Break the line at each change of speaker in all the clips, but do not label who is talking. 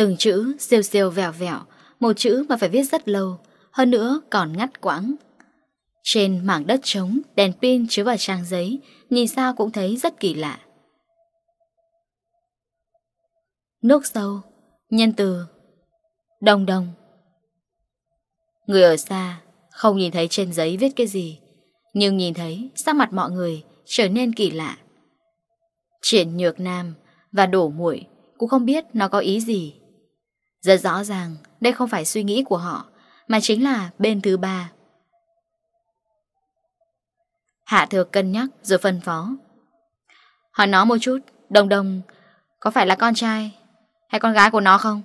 Từng chữ siêu siêu vẹo vẹo, một chữ mà phải viết rất lâu, hơn nữa còn ngắt quãng. Trên mảng đất trống, đèn pin chứa vào trang giấy, nhìn sao cũng thấy rất kỳ lạ. Nước sâu, nhân từ, đồng đồng. Người ở xa Không nhìn thấy trên giấy viết cái gì, Nhưng nhìn thấy sắc mặt mọi người Trở nên kỳ lạ. Triển nhược nam và đổ muội Cũng không biết nó có ý gì. Rất rõ ràng, Đây không phải suy nghĩ của họ, Mà chính là bên thứ ba. Hạ thừa cân nhắc rồi phân phó. Hỏi nó một chút Đồng đồng Có phải là con trai Hay con gái của nó không?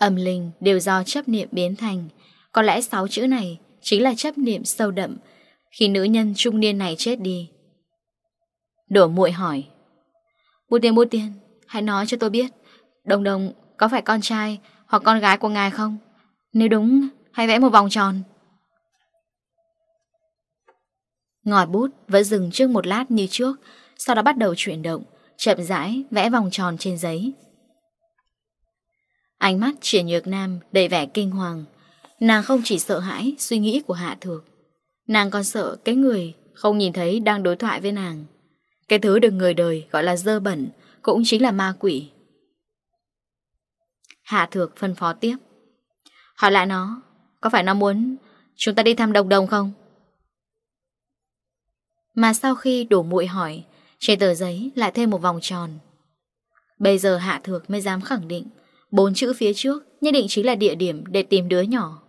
Âm linh đều do chấp niệm biến thành. Có lẽ sáu chữ này Chính là chấp niệm sâu đậm Khi nữ nhân trung niên này chết đi. Đổ muội hỏi Bút tiên bút tiên Hãy nói cho tôi biết, Đồng đồng có phải con trai Hoặc con gái của ngài không? Nếu đúng, hãy vẽ một vòng tròn. Ngòi bút vẫn dừng trước một lát như trước, Sau đó bắt đầu chuyển động, Chậm rãi vẽ vòng tròn trên giấy. Ánh mắt triển nhược nam đầy vẻ kinh hoàng. Nàng không chỉ sợ hãi suy nghĩ của Hạ Thược, Nàng còn sợ cái người không nhìn thấy đang đối thoại với nàng. Cái thứ được người đời gọi là dơ bẩn Cũng chính là ma quỷ. Hạ Thược phân phó tiếp. Hỏi lại nó, Có phải nó muốn chúng ta đi thăm đồng đồng không? Mà sau khi đổ muội hỏi, Trên tờ giấy lại thêm một vòng tròn. Bây giờ Hạ Thược mới dám khẳng định Bốn chữ phía trước nhất định chính là địa điểm để tìm đứa nhỏ.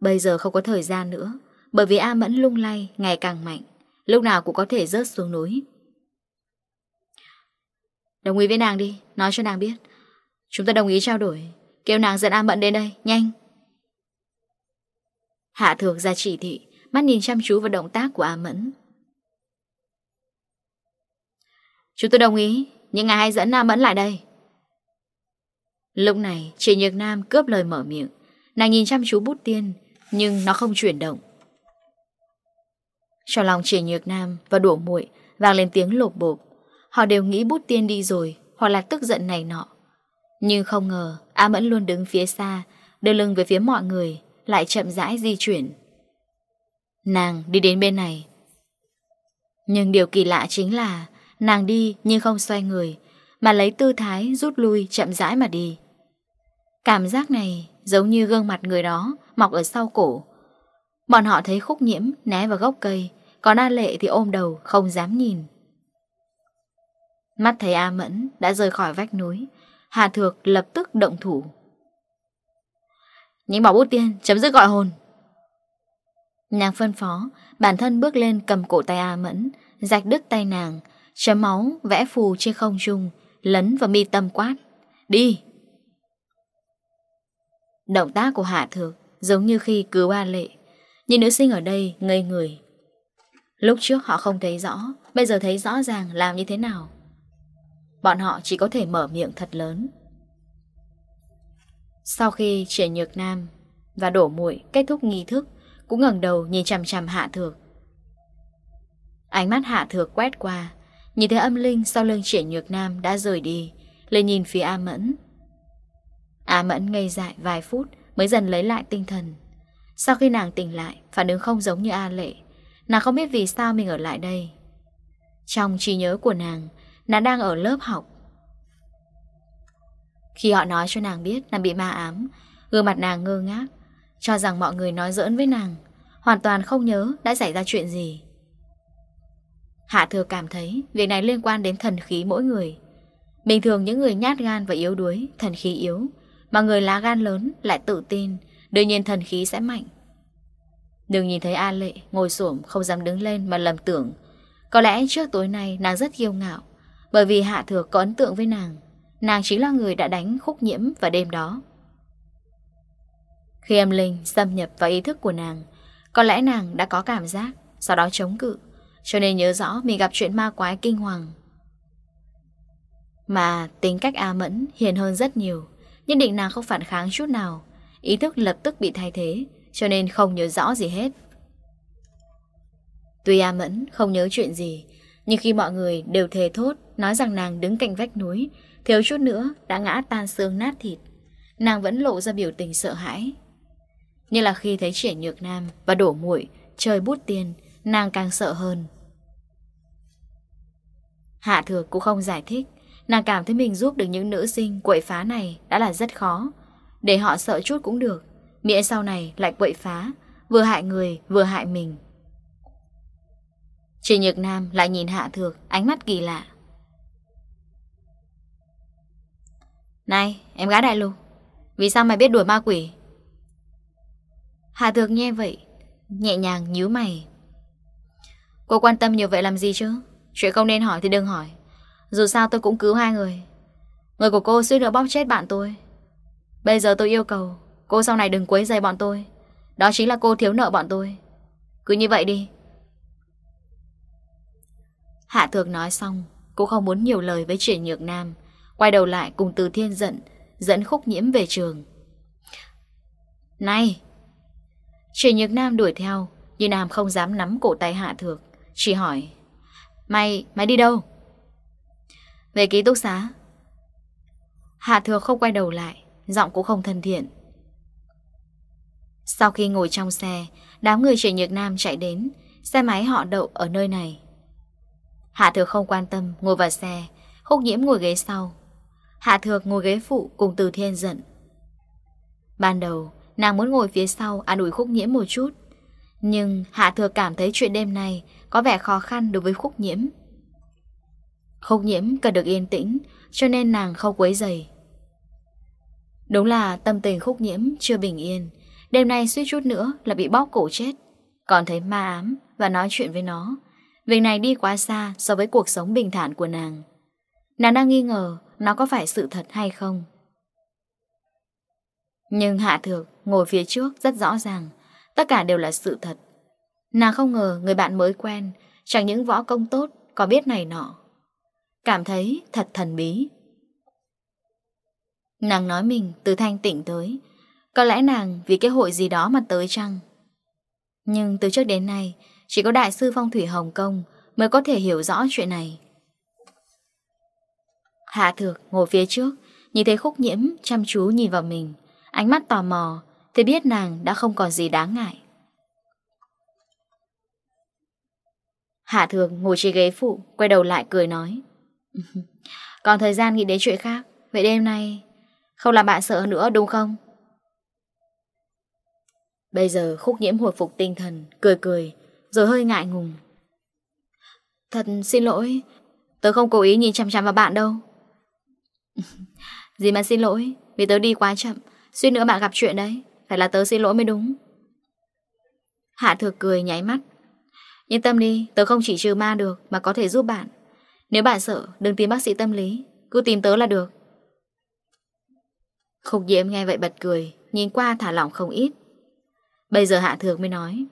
Bây giờ không có thời gian nữa, bởi vì A Mẫn lung lay ngày càng mạnh, lúc nào cũng có thể rớt xuống núi. Đồng ý với nàng đi, nói cho nàng biết. Chúng ta đồng ý trao đổi, kêu nàng dẫn A Mẫn đến đây, nhanh. Hạ thược ra chỉ thị, mắt nhìn chăm chú vào động tác của A Mẫn. Chúng tôi đồng ý, nhưng ngài hãy dẫn A Mẫn lại đây. Lúc này, chị Nhược Nam cướp lời mở miệng. Nàng nhìn chăm chú bút tiên, nhưng nó không chuyển động. Trong lòng chị Nhược Nam và đổ muội vang lên tiếng lột bột. Họ đều nghĩ bút tiên đi rồi, hoặc là tức giận này nọ. Nhưng không ngờ, A Mẫn luôn đứng phía xa, đưa lưng về phía mọi người, lại chậm rãi di chuyển. Nàng đi đến bên này. Nhưng điều kỳ lạ chính là, nàng đi nhưng không xoay người, mà lấy tư thái rút lui chậm rãi mà đi. Cảm giác này giống như gương mặt người đó mọc ở sau cổ. Bọn họ thấy khúc nhiễm né vào gốc cây, còn A Lệ thì ôm đầu không dám nhìn. Mắt thấy A Mẫn đã rời khỏi vách núi, Hà Thược lập tức động thủ. Những bảo bút tiên chấm dứt gọi hồn. Nàng phân phó, bản thân bước lên cầm cổ tay A Mẫn, rạch đứt tay nàng, chấm máu, vẽ phù trên không trung, lấn vào mi tâm quát. Đi! Động tác của Hạ Thược giống như khi cứu ba lệ. Những nữ sinh ở đây ngây người. Lúc trước họ không thấy rõ, bây giờ thấy rõ ràng làm như thế nào. Bọn họ chỉ có thể mở miệng thật lớn. Sau khi triển nhược nam và đổ muội kết thúc nghi thức, cũng ngẩng đầu nhìn chằm chằm Hạ Thược. Ánh mắt Hạ Thược quét qua, Nhìn thấy âm linh sau lưng triển nhược nam đã rời đi, Lên nhìn phía A Mẫn. A Mẫn ngây dại vài phút Mới dần lấy lại tinh thần. Sau khi nàng tỉnh lại, Phản ứng không giống như A Lệ. Nàng không biết vì sao mình ở lại đây. Trong trí nhớ của nàng Nàng đang ở lớp học. Khi họ nói cho nàng biết Nàng bị ma ám, Gương mặt nàng ngơ ngác, Cho rằng mọi người nói giỡn với nàng, Hoàn toàn không nhớ đã xảy ra chuyện gì. Hạ thừa cảm thấy việc này liên quan đến thần khí mỗi người. Bình thường những người nhát gan và yếu đuối, thần khí yếu, mà người lá gan lớn lại tự tin, đương nhiên thần khí sẽ mạnh. Đừng nhìn thấy A Lệ ngồi xổm không dám đứng lên mà lầm tưởng. Có lẽ trước tối nay nàng rất kiêu ngạo, bởi vì Hạ Thừa có ấn tượng với nàng. Nàng chính là người đã đánh khúc nhiễm vào đêm đó. Khi âm linh xâm nhập vào ý thức của nàng, có lẽ nàng đã có cảm giác, sau đó chống cự. Cho nên nhớ rõ mình gặp chuyện ma quái kinh hoàng. Mà tính cách A Mẫn hiền hơn rất nhiều, Nhất định nàng không phản kháng chút nào. Ý thức lập tức bị thay thế, Cho nên không nhớ rõ gì hết. Tuy A Mẫn không nhớ chuyện gì, Nhưng khi mọi người đều thề thốt, Nói rằng nàng đứng cạnh vách núi, Thiếu chút nữa đã ngã tan xương nát thịt. Nàng vẫn lộ ra biểu tình sợ hãi. Như là khi thấy triển nhược nam Và đổ muội trời bút tiền, Nàng càng sợ hơn. Hạ Thược cũng không giải thích. Nàng cảm thấy mình giúp được những nữ sinh quậy phá này đã là rất khó. Để họ sợ chút cũng được. Miễn sau này lại quậy phá, Vừa hại người, vừa hại mình. Chị Nhược Nam lại nhìn Hạ Thược, Ánh mắt kỳ lạ. Này, em gái đại lục, Vì sao mày biết đuổi ma quỷ? Hạ Thược nghe vậy, Nhẹ nhàng nhíu mày. Cô quan tâm nhiều vậy làm gì chứ? Chuyện không nên hỏi thì đừng hỏi. Dù sao tôi cũng cứu hai người. Người của cô suýt nữa bóp chết bạn tôi. Bây giờ tôi yêu cầu, Cô sau này đừng quấy dày bọn tôi. Đó chính là cô thiếu nợ bọn tôi. Cứ như vậy đi. Hạ thượng nói xong Cô không muốn nhiều lời với triển nhược nam. Quay đầu lại cùng từ thiên giận, Dẫn khúc nhiễm về trường. Này! Triển nhược nam đuổi theo, Nhưng nam không dám nắm cổ tay hạ thược, Chỉ hỏi. Mày, mày đi đâu? Về ký túc xá. Hạ thừa không quay đầu lại, giọng cũng không thân thiện. Sau khi ngồi trong xe, đám người trẻ nhược nam chạy đến, xe máy họ đậu ở nơi này. Hạ thừa không quan tâm, ngồi vào xe, khúc nhiễm ngồi ghế sau. Hạ Thừa ngồi ghế phụ cùng từ thiên giận. Ban đầu, nàng muốn ngồi phía sau an ủi khúc nhiễm một chút. Nhưng Hạ Thừa cảm thấy chuyện đêm nay có vẻ khó khăn đối với khúc nhiễm. Khúc nhiễm cần được yên tĩnh, cho nên nàng không quấy dày. Đúng là tâm tình khúc nhiễm chưa bình yên, đêm nay suýt chút nữa là bị bóc cổ chết. Còn thấy ma ám và nói chuyện với nó, việc này đi quá xa so với cuộc sống bình thản của nàng. Nàng đang nghi ngờ nó có phải sự thật hay không. Nhưng Hạ Thược ngồi phía trước rất rõ ràng, tất cả đều là sự thật. Nàng không ngờ người bạn mới quen, Chẳng những võ công tốt, Còn biết này nọ. Cảm thấy thật thần bí. Nàng nói mình từ thanh tỉnh tới. Có lẽ nàng vì cái hội gì đó mà tới chăng? Nhưng từ trước đến nay, Chỉ có đại sư phong thủy Hồng Kông Mới có thể hiểu rõ chuyện này. Hạ thược ngồi phía trước, Nhìn thấy khúc nhiễm chăm chú nhìn vào mình, Ánh mắt tò mò, Thì biết nàng đã không còn gì đáng ngại. Hạ thường ngồi trên ghế phụ, Quay đầu lại cười nói. Còn thời gian nghĩ đến chuyện khác, Vậy đêm nay không làm bạn sợ nữa đúng không? Bây giờ khúc nhiễm hồi phục tinh thần, Cười cười, Rồi hơi ngại ngùng. Thật xin lỗi, Tớ không cố ý nhìn chăm chăm vào bạn đâu. Gì mà xin lỗi, Vì tớ đi quá chậm Suy nữa bạn gặp chuyện đấy, Phải là tớ xin lỗi mới đúng. Hạ thừa cười nháy mắt Yên tâm đi, tớ không chỉ trừ ma được mà có thể giúp bạn. Nếu bạn sợ, đừng tìm bác sĩ tâm lý, cứ tìm tớ là được. Khúc Diễm nghe vậy bật cười, nhìn qua thả lỏng không ít. Bây giờ Hạ Thược mới nói.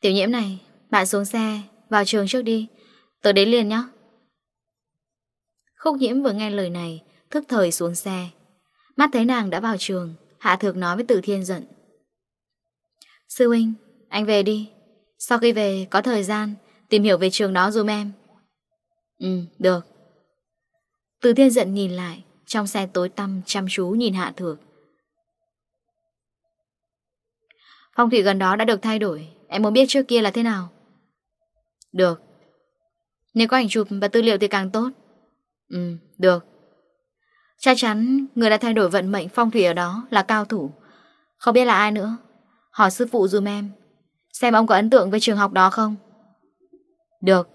Tiểu nhiễm này, bạn xuống xe, vào trường trước đi, tớ đến liền nhé. Khúc nhiễm vừa nghe lời này, thức thời xuống xe. Mắt thấy nàng đã vào trường, Hạ Thược nói với Tử Thiên giận. Sư huynh, anh về đi, sau khi về, có thời gian, Tìm hiểu về trường đó dùm em. Ừ được. Từ thiên giận nhìn lại, Trong xe tối tăm chăm chú nhìn Hạ Thược. Phong thủy gần đó đã được thay đổi, Em muốn biết trước kia là thế nào? Được. Nếu có ảnh chụp và tư liệu thì càng tốt. Ừ được. Chắc chắn người đã thay đổi vận mệnh phong thủy ở đó là cao thủ. Không biết là ai nữa. Hỏi sư phụ dùm em. Xem ông có ấn tượng với trường học đó không? Được.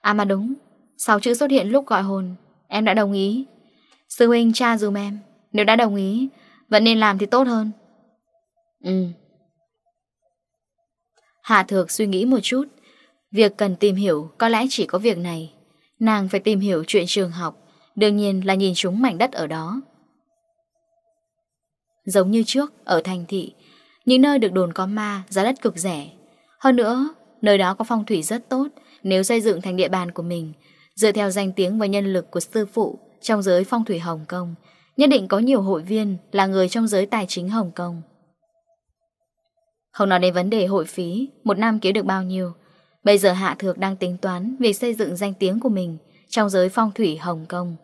À mà đúng sau chữ xuất hiện lúc gọi hồn Em đã đồng ý. Sư huynh cha dùm em Nếu đã đồng ý Vẫn nên làm thì tốt hơn. Ừ. Hạ Thược suy nghĩ một chút Việc cần tìm hiểu có lẽ chỉ có việc này. Nàng phải tìm hiểu chuyện trường học Đương nhiên là nhìn chúng mảnh đất ở đó. Giống như trước, ở thành thị những nơi được đồn có ma, giá đất cực rẻ. Hơn nữa, nơi đó có phong thủy rất tốt nếu xây dựng thành địa bàn của mình. Dựa theo danh tiếng và nhân lực của sư phụ trong giới phong thủy Hồng Kông, nhất định có nhiều hội viên là người trong giới tài chính Hồng Kông. Không nói đến vấn đề hội phí, một năm kiếm được bao nhiêu. Bây giờ Hạ Thược đang tính toán việc xây dựng danh tiếng của mình trong giới phong thủy Hồng Kông.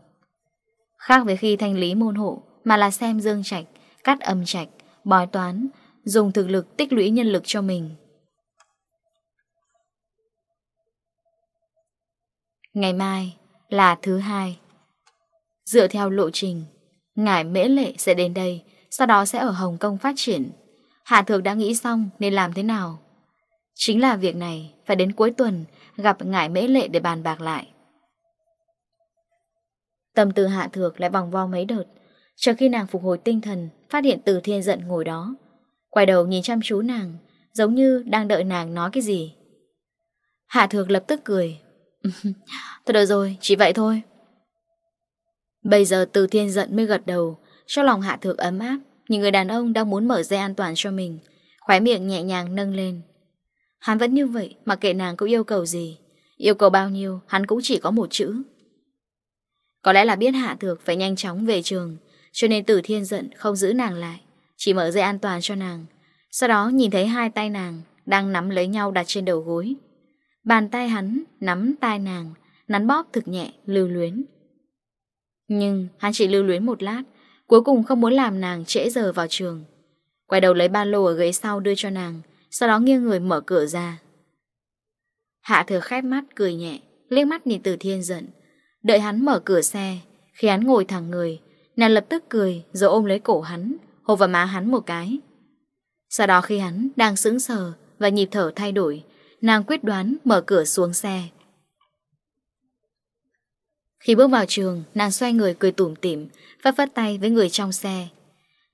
Khác với khi thanh lý môn hộ mà là xem dương trạch, cắt âm trạch, bói toán, Dùng thực lực tích lũy nhân lực cho mình. Ngày mai là thứ hai. Dựa theo lộ trình, ngài Mễ Lệ sẽ đến đây, Sau đó sẽ ở Hồng Kông phát triển. Hạ Thược đã nghĩ xong nên làm thế nào? Chính là việc này, Phải đến cuối tuần gặp ngài Mễ Lệ để bàn bạc lại. Tâm tư Hạ Thược lại vòng vo mấy đợt, Chờ khi nàng phục hồi tinh thần, Phát hiện từ thiên giận ngồi đó. Quay đầu nhìn chăm chú nàng Giống như đang đợi nàng nói cái gì. Hạ thược lập tức cười. Thôi được rồi, chỉ vậy thôi. Bây giờ từ thiên giận mới gật đầu Cho lòng hạ thược ấm áp Nhìn người đàn ông đang muốn mở dây an toàn cho mình Khóe miệng nhẹ nhàng nâng lên. Hắn vẫn như vậy Mà kệ nàng cũng yêu cầu gì Yêu cầu bao nhiêu hắn cũng chỉ có một chữ. Có lẽ là biết hạ thược Phải nhanh chóng về trường Cho nên tử thiên giận không giữ nàng lại. Chị mở dây an toàn cho nàng. Sau đó nhìn thấy hai tay nàng Đang nắm lấy nhau đặt trên đầu gối. Bàn tay hắn nắm tay nàng, Nắn bóp thực nhẹ, lưu luyến. Nhưng hắn chỉ lưu luyến một lát, Cuối cùng không muốn làm nàng trễ giờ vào trường. Quay đầu lấy ba lô ở ghế sau đưa cho nàng, Sau đó nghiêng người mở cửa ra. Hạ thừa khép mắt, cười nhẹ, liếc mắt nhìn từ thiên giận. Đợi hắn mở cửa xe, Khi hắn ngồi thẳng người, Nàng lập tức cười, rồi ôm lấy cổ hắn hô vào má hắn một cái. Sau đó khi hắn đang sững sờ và nhịp thở thay đổi, nàng quyết đoán mở cửa xuống xe. Khi bước vào trường, nàng xoay người cười tủm tỉm, phát phát tay với người trong xe.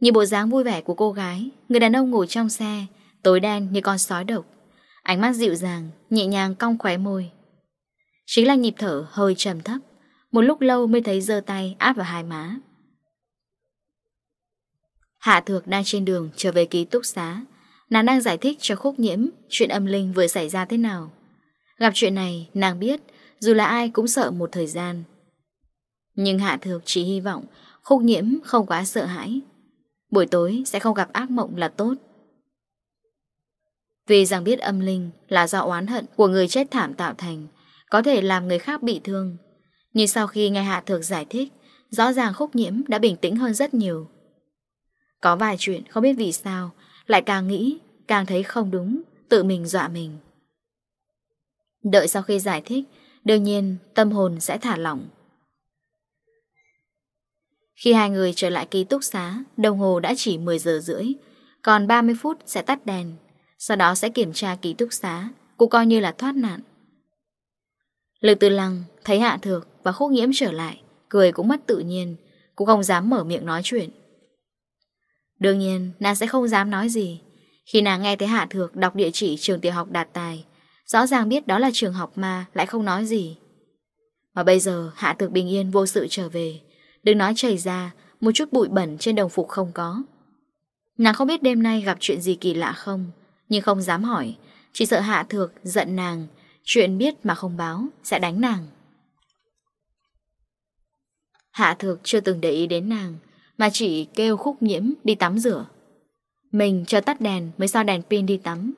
Nhìn bộ dáng vui vẻ của cô gái, người đàn ông ngồi trong xe, tối đen như con sói độc. Ánh mắt dịu dàng, nhẹ nhàng cong khóe môi. Chính là nhịp thở hơi trầm thấp, một lúc lâu mới thấy dơ tay áp vào hai má. Hạ Thược đang trên đường trở về ký túc xá. Nàng đang giải thích cho khúc nhiễm chuyện âm linh vừa xảy ra thế nào. Gặp chuyện này, nàng biết, dù là ai cũng sợ một thời gian. Nhưng Hạ Thược chỉ hy vọng khúc nhiễm không quá sợ hãi. Buổi tối sẽ không gặp ác mộng là tốt. Vì rằng biết âm linh là do oán hận của người chết thảm tạo thành, có thể làm người khác bị thương. Nhưng sau khi nghe Hạ Thược giải thích, rõ ràng khúc nhiễm đã bình tĩnh hơn rất nhiều. Có vài chuyện không biết vì sao, Lại càng nghĩ, càng thấy không đúng, Tự mình dọa mình. Đợi sau khi giải thích, Đương nhiên tâm hồn sẽ thả lỏng. Khi hai người trở lại ký túc xá, Đồng hồ đã chỉ 10 giờ rưỡi, Còn 30 phút sẽ tắt đèn, Sau đó sẽ kiểm tra ký túc xá, Cũng coi như là thoát nạn. Lực từ lăng thấy hạ thược Và khúc nhiễm trở lại, Cười cũng mất tự nhiên, Cũng không dám mở miệng nói chuyện. Đương nhiên, nàng sẽ không dám nói gì. Khi nàng nghe thấy Hạ Thược đọc địa chỉ trường tiểu học đạt tài, rõ ràng biết đó là trường học mà lại không nói gì. Mà bây giờ Hạ Thược bình yên vô sự trở về, đừng nói chảy ra, một chút bụi bẩn trên đồng phục không có. Nàng không biết đêm nay gặp chuyện gì kỳ lạ không, nhưng không dám hỏi, chỉ sợ Hạ Thược giận nàng, chuyện biết mà không báo sẽ đánh nàng. Hạ Thược chưa từng để ý đến nàng, mà chỉ kêu khúc nhiễm đi tắm rửa. Mình cho tắt đèn mới sao đèn pin đi tắm.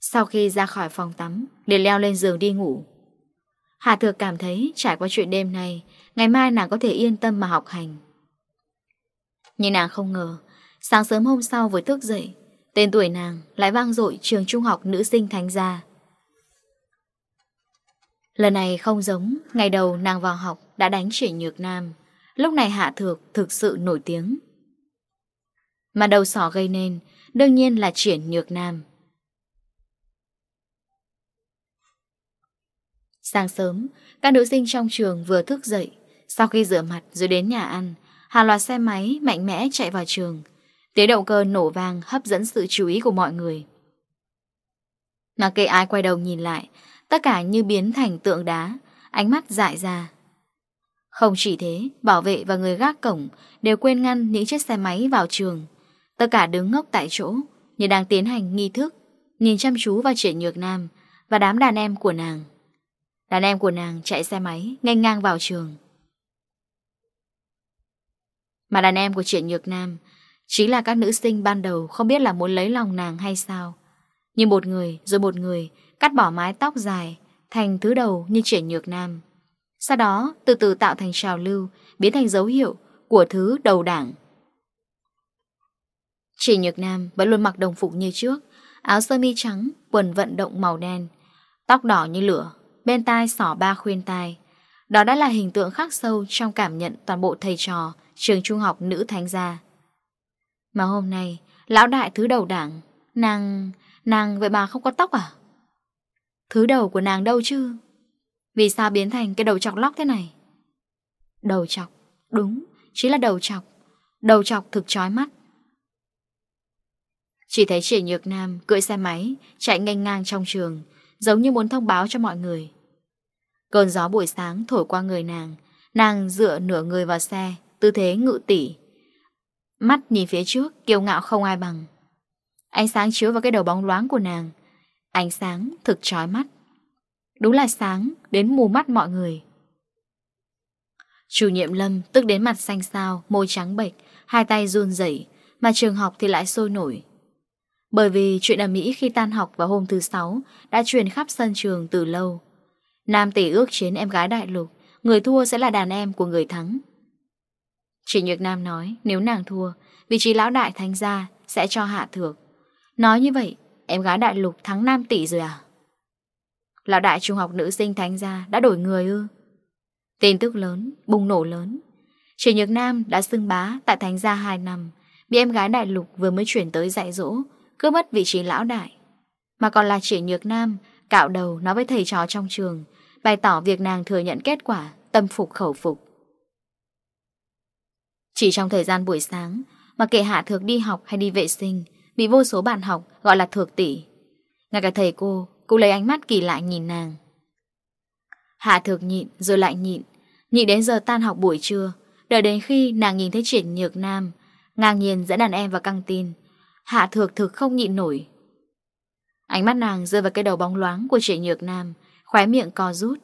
Sau khi ra khỏi phòng tắm, Để leo lên giường đi ngủ. Hà Thược cảm thấy trải qua chuyện đêm này, Ngày mai nàng có thể yên tâm mà học hành. Nhưng nàng không ngờ, Sáng sớm hôm sau vừa thức dậy, Tên tuổi nàng lại vang dội trường trung học nữ sinh thánh gia. Lần này không giống Ngày đầu nàng vào học đã đánh chỉ nhược nam. Lúc này Hạ Thược thực sự nổi tiếng. Mà đầu sỏ gây nên, Đương nhiên là triển nhược nam. Sáng sớm, Các nữ sinh trong trường vừa thức dậy. Sau khi rửa mặt rồi đến nhà ăn Hàng loạt xe máy mạnh mẽ chạy vào trường. Tiếng động cơ nổ vang hấp dẫn sự chú ý của mọi người. Mà cây ai quay đầu nhìn lại, Tất cả như biến thành tượng đá, Ánh mắt dại ra. Không chỉ thế, bảo vệ và người gác cổng đều quên ngăn những chiếc xe máy vào trường. Tất cả đứng ngốc tại chỗ, như đang tiến hành nghi thức, nhìn chăm chú vào triển nhược nam và đám đàn em của nàng. Đàn em của nàng chạy xe máy, ngang ngang vào trường. Mà đàn em của triển nhược nam chính là các nữ sinh ban đầu không biết là muốn lấy lòng nàng hay sao. Nhưng một người rồi một người cắt bỏ mái tóc dài thành thứ đầu như triển nhược nam. Sau đó từ từ tạo thành trào lưu Biến thành dấu hiệu của thứ đầu đảng Chỉ Nhược Nam vẫn luôn mặc đồng phục như trước Áo sơ mi trắng, quần vận động màu đen Tóc đỏ như lửa Bên tai sỏ ba khuyên tai Đó đã là hình tượng khắc sâu trong cảm nhận toàn bộ thầy trò Trường trung học nữ thánh gia Mà hôm nay Lão đại thứ đầu đảng Nàng... nàng vậy bà không có tóc à? Thứ đầu của nàng đâu chứ? Vì sao biến thành cái đầu chọc lóc thế này? Đầu chọc Đúng, chỉ là đầu chọc. Đầu chọc thực chói mắt. Chỉ thấy Triển Nhược Nam cưỡi xe máy Chạy nhanh ngang trong trường Giống như muốn thông báo cho mọi người. Cơn gió buổi sáng thổi qua người nàng Nàng dựa nửa người vào xe Tư thế ngự tỉ. Mắt nhìn phía trước kiêu ngạo không ai bằng. Ánh sáng chiếu vào cái đầu bóng loáng của nàng. Ánh sáng thực chói mắt. Đúng là sáng, Đến mù mắt mọi người. Chủ nhiệm Lâm tức đến mặt xanh xao, Môi trắng bệch, Hai tay run rẩy, Mà trường học thì lại sôi nổi. Bởi vì chuyện ở Mỹ khi tan học vào hôm thứ sáu Đã truyền khắp sân trường từ lâu. Nam tỷ ước chiến em gái đại lục, Người thua sẽ là đàn em của người thắng. Chị Nhược Nam nói, Nếu nàng thua, Vị trí lão đại thánh gia sẽ cho hạ thược. Nói như vậy, Em gái đại lục thắng nam tỷ rồi à? Là đại trung học nữ sinh thánh gia đã đổi người ư? Tin tức lớn, bùng nổ lớn. Chỉ Nhược Nam đã xưng bá tại thánh gia 2 năm Bị em gái đại lục vừa mới chuyển tới dạy dỗ Cứ mất vị trí lão đại. Mà còn là chỉ Nhược Nam Cạo đầu nói với thầy trò trong trường Bày tỏ việc nàng thừa nhận kết quả Tâm phục khẩu phục. Chỉ trong thời gian buổi sáng Mà kệ hạ thược đi học hay đi vệ sinh Bị vô số bạn học gọi là thược tỷ. Ngay cả thầy cô Cô lấy ánh mắt kỳ lạ nhìn nàng. Hạ thược nhịn, rồi lại nhịn. Nhịn đến giờ tan học buổi trưa, Đợi đến khi nàng nhìn thấy triển nhược nam, Ngang nhiên dẫn đàn em vào căng tin. Hạ thược thực không nhịn nổi. Ánh mắt nàng rơi vào cái đầu bóng loáng của triển nhược nam, Khóe miệng co rút.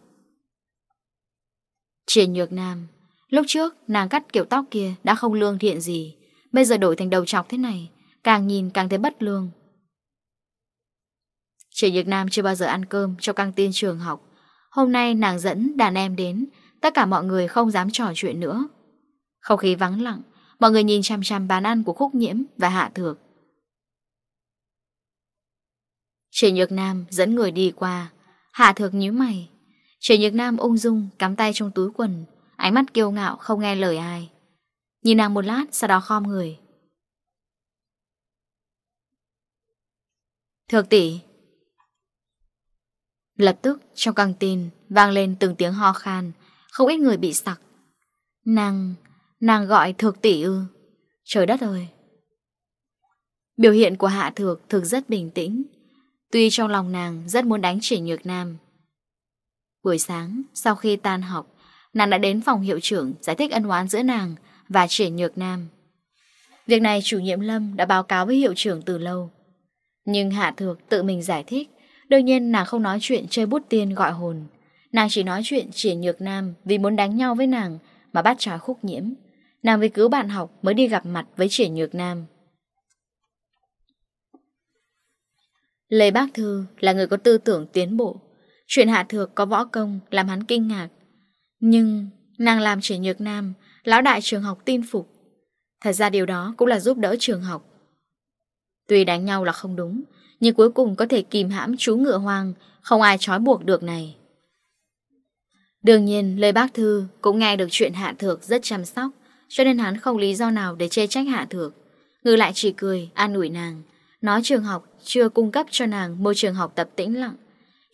Triển nhược nam, Lúc trước nàng cắt kiểu tóc kia đã không lương thiện gì, Bây giờ đổi thành đầu chọc thế này, Càng nhìn càng thấy bất lương. Chị Nhật Nam chưa bao giờ ăn cơm cho căng tin trường học. Hôm nay nàng dẫn đàn em đến, tất cả mọi người không dám trò chuyện nữa. Không khí vắng lặng, mọi người nhìn chăm chăm bán ăn của Khúc Nhiễm và Hạ Thược. Chị Nhược Nam dẫn người đi qua, Hạ Thược nhíu mày. Chị Nhược Nam ung dung cắm tay trong túi quần, ánh mắt kiêu ngạo không nghe lời ai. Nhìn nàng một lát sau đó khom người. Thược tỷ Lập tức trong căng tin vang lên từng tiếng ho khan, không ít người bị sặc. Nàng, nàng gọi thược tỷ ư. Trời đất ơi. Biểu hiện của hạ thược thực rất bình tĩnh. Tuy trong lòng nàng rất muốn đánh chỉ nhược nam. Buổi sáng, sau khi tan học, nàng đã đến phòng hiệu trưởng giải thích ân oán giữa nàng và chỉ nhược nam. Việc này chủ nhiệm Lâm đã báo cáo với hiệu trưởng từ lâu. Nhưng Hạ Thược tự mình giải thích Đương nhiên nàng không nói chuyện chơi bút tiên gọi hồn. Nàng chỉ nói chuyện triển nhược nam Vì muốn đánh nhau với nàng Mà bắt trà khúc nhiễm. Nàng vì cứu bạn học mới đi gặp mặt với triển nhược nam. Lê Bác Thư là người có tư tưởng tiến bộ. Chuyện hạ thược có võ công Làm hắn kinh ngạc. Nhưng nàng làm triển nhược nam, Lão đại trường học tin phục. Thật ra điều đó cũng là giúp đỡ trường học. Tuy đánh nhau là không đúng nhưng cuối cùng có thể kìm hãm chú ngựa hoang Không ai trói buộc được này. Đương nhiên lời Bác Thư cũng nghe được chuyện Hạ Thược rất chăm sóc, Cho nên hắn không lý do nào để chê trách Hạ Thược. Ngược lại chỉ cười, An ủi nàng, Nói trường học chưa cung cấp cho nàng Môi trường học tập tĩnh lặng,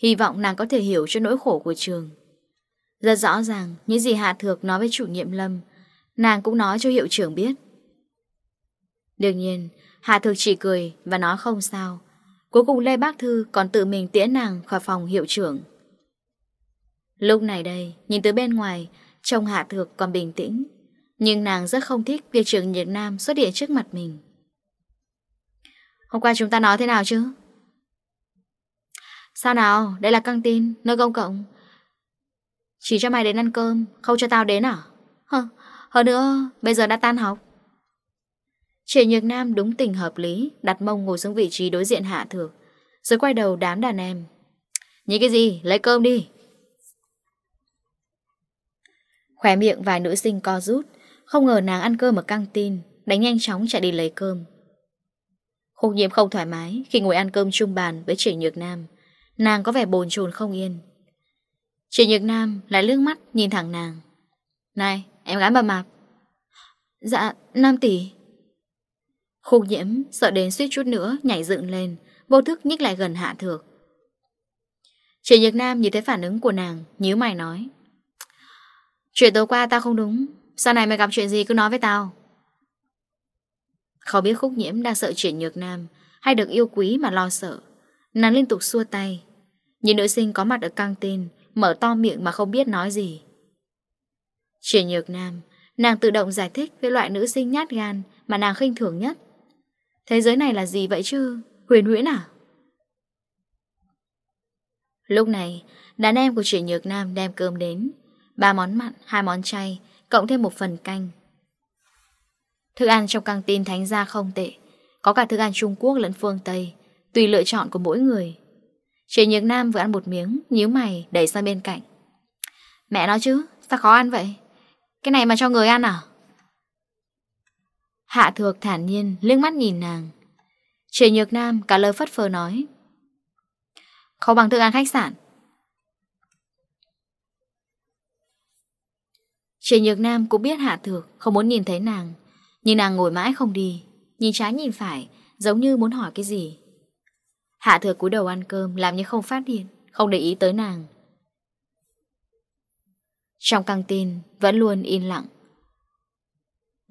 Hy vọng nàng có thể hiểu cho nỗi khổ của trường. Rất rõ ràng, Những gì Hạ Thược nói với chủ nhiệm Lâm, Nàng cũng nói cho hiệu trưởng biết. Đương nhiên, Hạ Thược chỉ cười và nói không sao Cuối cùng Lê Bác Thư còn tự mình tiễn nàng khỏi phòng hiệu trưởng. Lúc này đây, nhìn từ bên ngoài, trông Hạ Thược còn bình tĩnh. Nhưng nàng rất không thích việc trưởng Nhật Nam xuất hiện trước mặt mình. Hôm qua chúng ta nói thế nào chứ? Sao nào? Đây là căng tin, nơi công cộng. Chỉ cho mày đến ăn cơm, không cho tao đến à? Hơn nữa, bây giờ đã tan học trẻ Nhược Nam đúng tình hợp lý, Đặt mông ngồi xuống vị trí đối diện Hạ Thược, Rồi quay đầu đám đàn em. Nhìn cái gì? Lấy cơm đi. Khỏe miệng vài nữ sinh co rút, Không ngờ nàng ăn cơm ở căng tin, Đánh nhanh chóng chạy đi lấy cơm. Khúc nhiễm không thoải mái Khi ngồi ăn cơm chung bàn với trẻ Nhược Nam, Nàng có vẻ bồn chồn không yên. Trẻ Nhược Nam lại lướt mắt nhìn thẳng nàng. Này, em gái mập mạp. Dạ Nam tỷ. Khúc nhiễm sợ đến suýt chút nữa nhảy dựng lên, vô thức nhích lại gần Hạ Thược. Chị Nhược Nam nhìn thấy phản ứng của nàng, nhíu mày nói. Chuyện tối qua tao không đúng, sau này mày gặp chuyện gì cứ nói với tao. Không biết khúc nhiễm đang sợ chuyện Nhược Nam hay được yêu quý mà lo sợ. Nàng liên tục xua tay. Những nữ sinh có mặt ở căng tin, mở to miệng mà không biết nói gì. Chuyện Nhược Nam, nàng tự động giải thích với loại nữ sinh nhát gan mà nàng khinh thường nhất. Thế giới này là gì vậy chứ? Huyền huyễn à? Lúc này, đàn em của chị Nhược Nam đem cơm đến. ba món mặn, hai món chay, cộng thêm một phần canh. Thức ăn trong căng tin thánh gia không tệ. Có cả thức ăn Trung Quốc lẫn phương Tây, tùy lựa chọn của mỗi người. Chị Nhược Nam vừa ăn một miếng, nhíu mày đẩy sang bên cạnh. Mẹ nói chứ, sao khó ăn vậy? Cái này mà cho người ăn à? Hạ thược thản nhiên liếc mắt nhìn nàng. Trời nhược nam cả lời phất phơ nói. Không bằng thức ăn khách sạn. Trời nhược nam cũng biết hạ thược Không muốn nhìn thấy nàng, Nhưng nàng ngồi mãi không đi, Nhìn trái nhìn phải, Giống như muốn hỏi cái gì. Hạ thược cúi đầu ăn cơm, Làm như không phát hiện, Không để ý tới nàng. Trong căng tin, Vẫn luôn im lặng.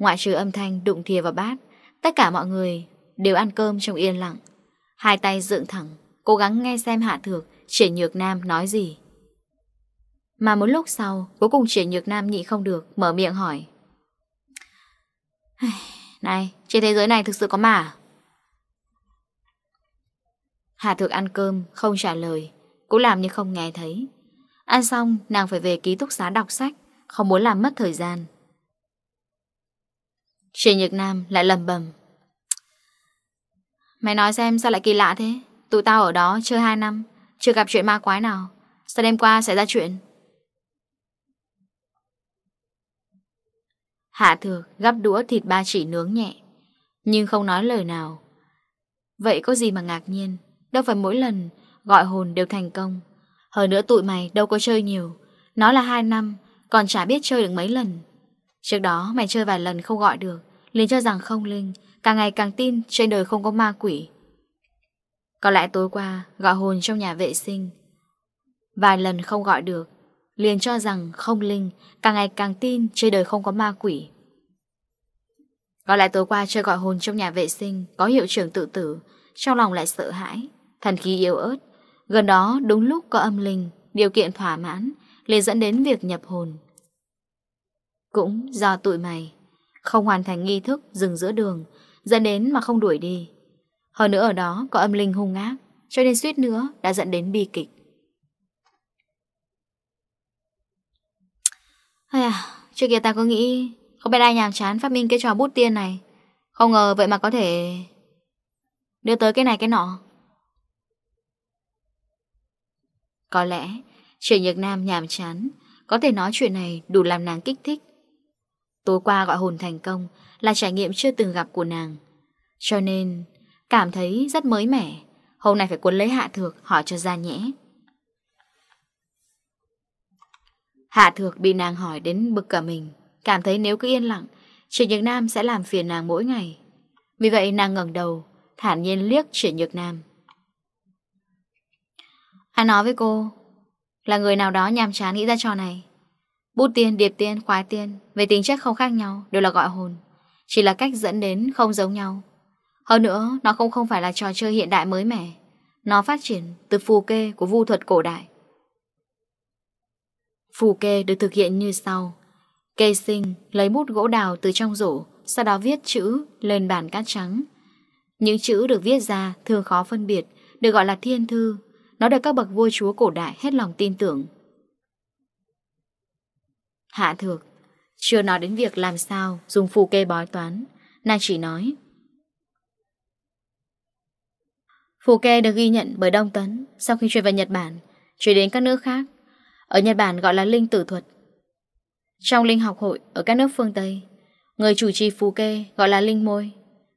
Ngoại trừ âm thanh đụng thìa vào bát, Tất cả mọi người đều ăn cơm trong yên lặng. Hai tay dựng thẳng, Cố gắng nghe xem Hạ Thược, Triển Nhược Nam nói gì. Mà một lúc sau, Cuối cùng Triển Nhược Nam nhị không được, Mở miệng hỏi. Này, trên thế giới này thực sự có mà? Hạ Thược ăn cơm, không trả lời, Cũng làm như không nghe thấy. Ăn xong, nàng phải về ký túc xá đọc sách, Không muốn làm mất thời gian. Trình nhược Nam lại lầm bầm. Mày nói xem sao lại kỳ lạ thế? Tụi tao ở đó chơi 2 năm, Chưa gặp chuyện ma quái nào. Sao đêm qua xảy ra chuyện? Hạ thược gắp đũa thịt ba chỉ nướng nhẹ, Nhưng không nói lời nào. Vậy có gì mà ngạc nhiên? Đâu phải mỗi lần gọi hồn đều thành công. Hơn nữa tụi mày đâu có chơi nhiều. Nó là 2 năm, Còn chả biết chơi được mấy lần. Trước đó, mày chơi vài lần không gọi được. Liền cho rằng không linh, Càng ngày càng tin trên đời không có ma quỷ. Có lẽ tối qua, Gọi hồn trong nhà vệ sinh. Vài lần không gọi được, Liền cho rằng không linh, Càng ngày càng tin trên đời không có ma quỷ. Có lẽ tối qua chơi gọi hồn trong nhà vệ sinh, Có hiệu trưởng tự tử, Trong lòng lại sợ hãi, Thần khí yếu ớt. Gần đó, đúng lúc có âm linh, Điều kiện thỏa mãn, liền dẫn đến việc nhập hồn. Cũng do tụi mày. Không hoàn thành nghi thức dừng giữa đường Dẫn đến mà không đuổi đi. Hơn nữa ở đó có âm linh hung ác Cho nên suýt nữa đã dẫn đến bi kịch. Hay à, trước kia ta có nghĩ Không biết ai nhàm chán phát minh cái trò bút tiên này. Không ngờ vậy mà có thể Đưa tới cái này cái nọ. Có lẽ trời Nhược Nam nhàm chán Có thể nói chuyện này đủ làm nàng kích thích. Tối qua gọi hồn thành công là trải nghiệm chưa từng gặp của nàng. Cho nên, cảm thấy rất mới mẻ. Hôm nay phải cuốn lấy Hạ Thược hỏi cho ra nhẽ. Hạ Thược bị nàng hỏi đến bực cả mình. Cảm thấy nếu cứ yên lặng, Triển Nhược Nam sẽ làm phiền nàng mỗi ngày. Vì vậy nàng ngẩng đầu, thản nhiên liếc Triển Nhược Nam. Anh nói với cô, là người nào đó nhàm chán nghĩ ra trò này. Bút tiên, điệp tiên, khóa tiên Về tính chất không khác nhau đều là gọi hồn. Chỉ là cách dẫn đến không giống nhau. Hơn nữa nó không không phải là trò chơi hiện đại mới mẻ. Nó phát triển từ phù kê của vu thuật cổ đại. Phù kê được thực hiện như sau. Kê sinh lấy bút gỗ đào từ trong rổ Sau đó viết chữ lên bản cát trắng. Những chữ được viết ra thường khó phân biệt Được gọi là thiên thư. Nó được các bậc vua chúa cổ đại hết lòng tin tưởng. Hạ thược. Chưa nói đến việc làm sao dùng phù kê bói toán. Nàng chỉ nói. Phù kê được ghi nhận bởi Đông Tấn Sau khi truyền vào Nhật Bản, Chuyển đến các nước khác. Ở Nhật Bản gọi là linh tử thuật. Trong linh học hội ở các nước phương Tây, Người chủ trì phù kê gọi là linh môi.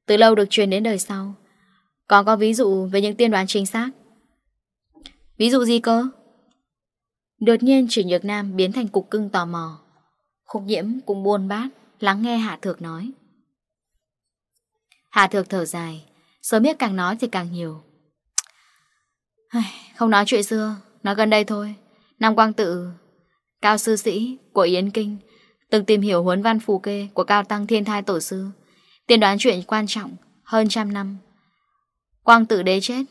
Từ lâu được truyền đến đời sau. Còn có ví dụ về những tiên đoán chính xác. Ví dụ gì cơ? Đột nhiên Trịnh Nhược Nam biến thành cục cưng tò mò. Khúc nhiễm cũng buồn bát Lắng nghe Hạ Thược nói. Hạ Thược thở dài, Sớm biết càng nói thì càng nhiều. Không nói chuyện xưa, Nói gần đây thôi. Nam Quang Tự, Cao sư sĩ của Yến Kinh, Từng tìm hiểu huấn văn phù kê Của Cao Tăng Thiên Thai Tổ Sư, Tiên đoán chuyện quan trọng Hơn trăm năm. Quang Tự đế chết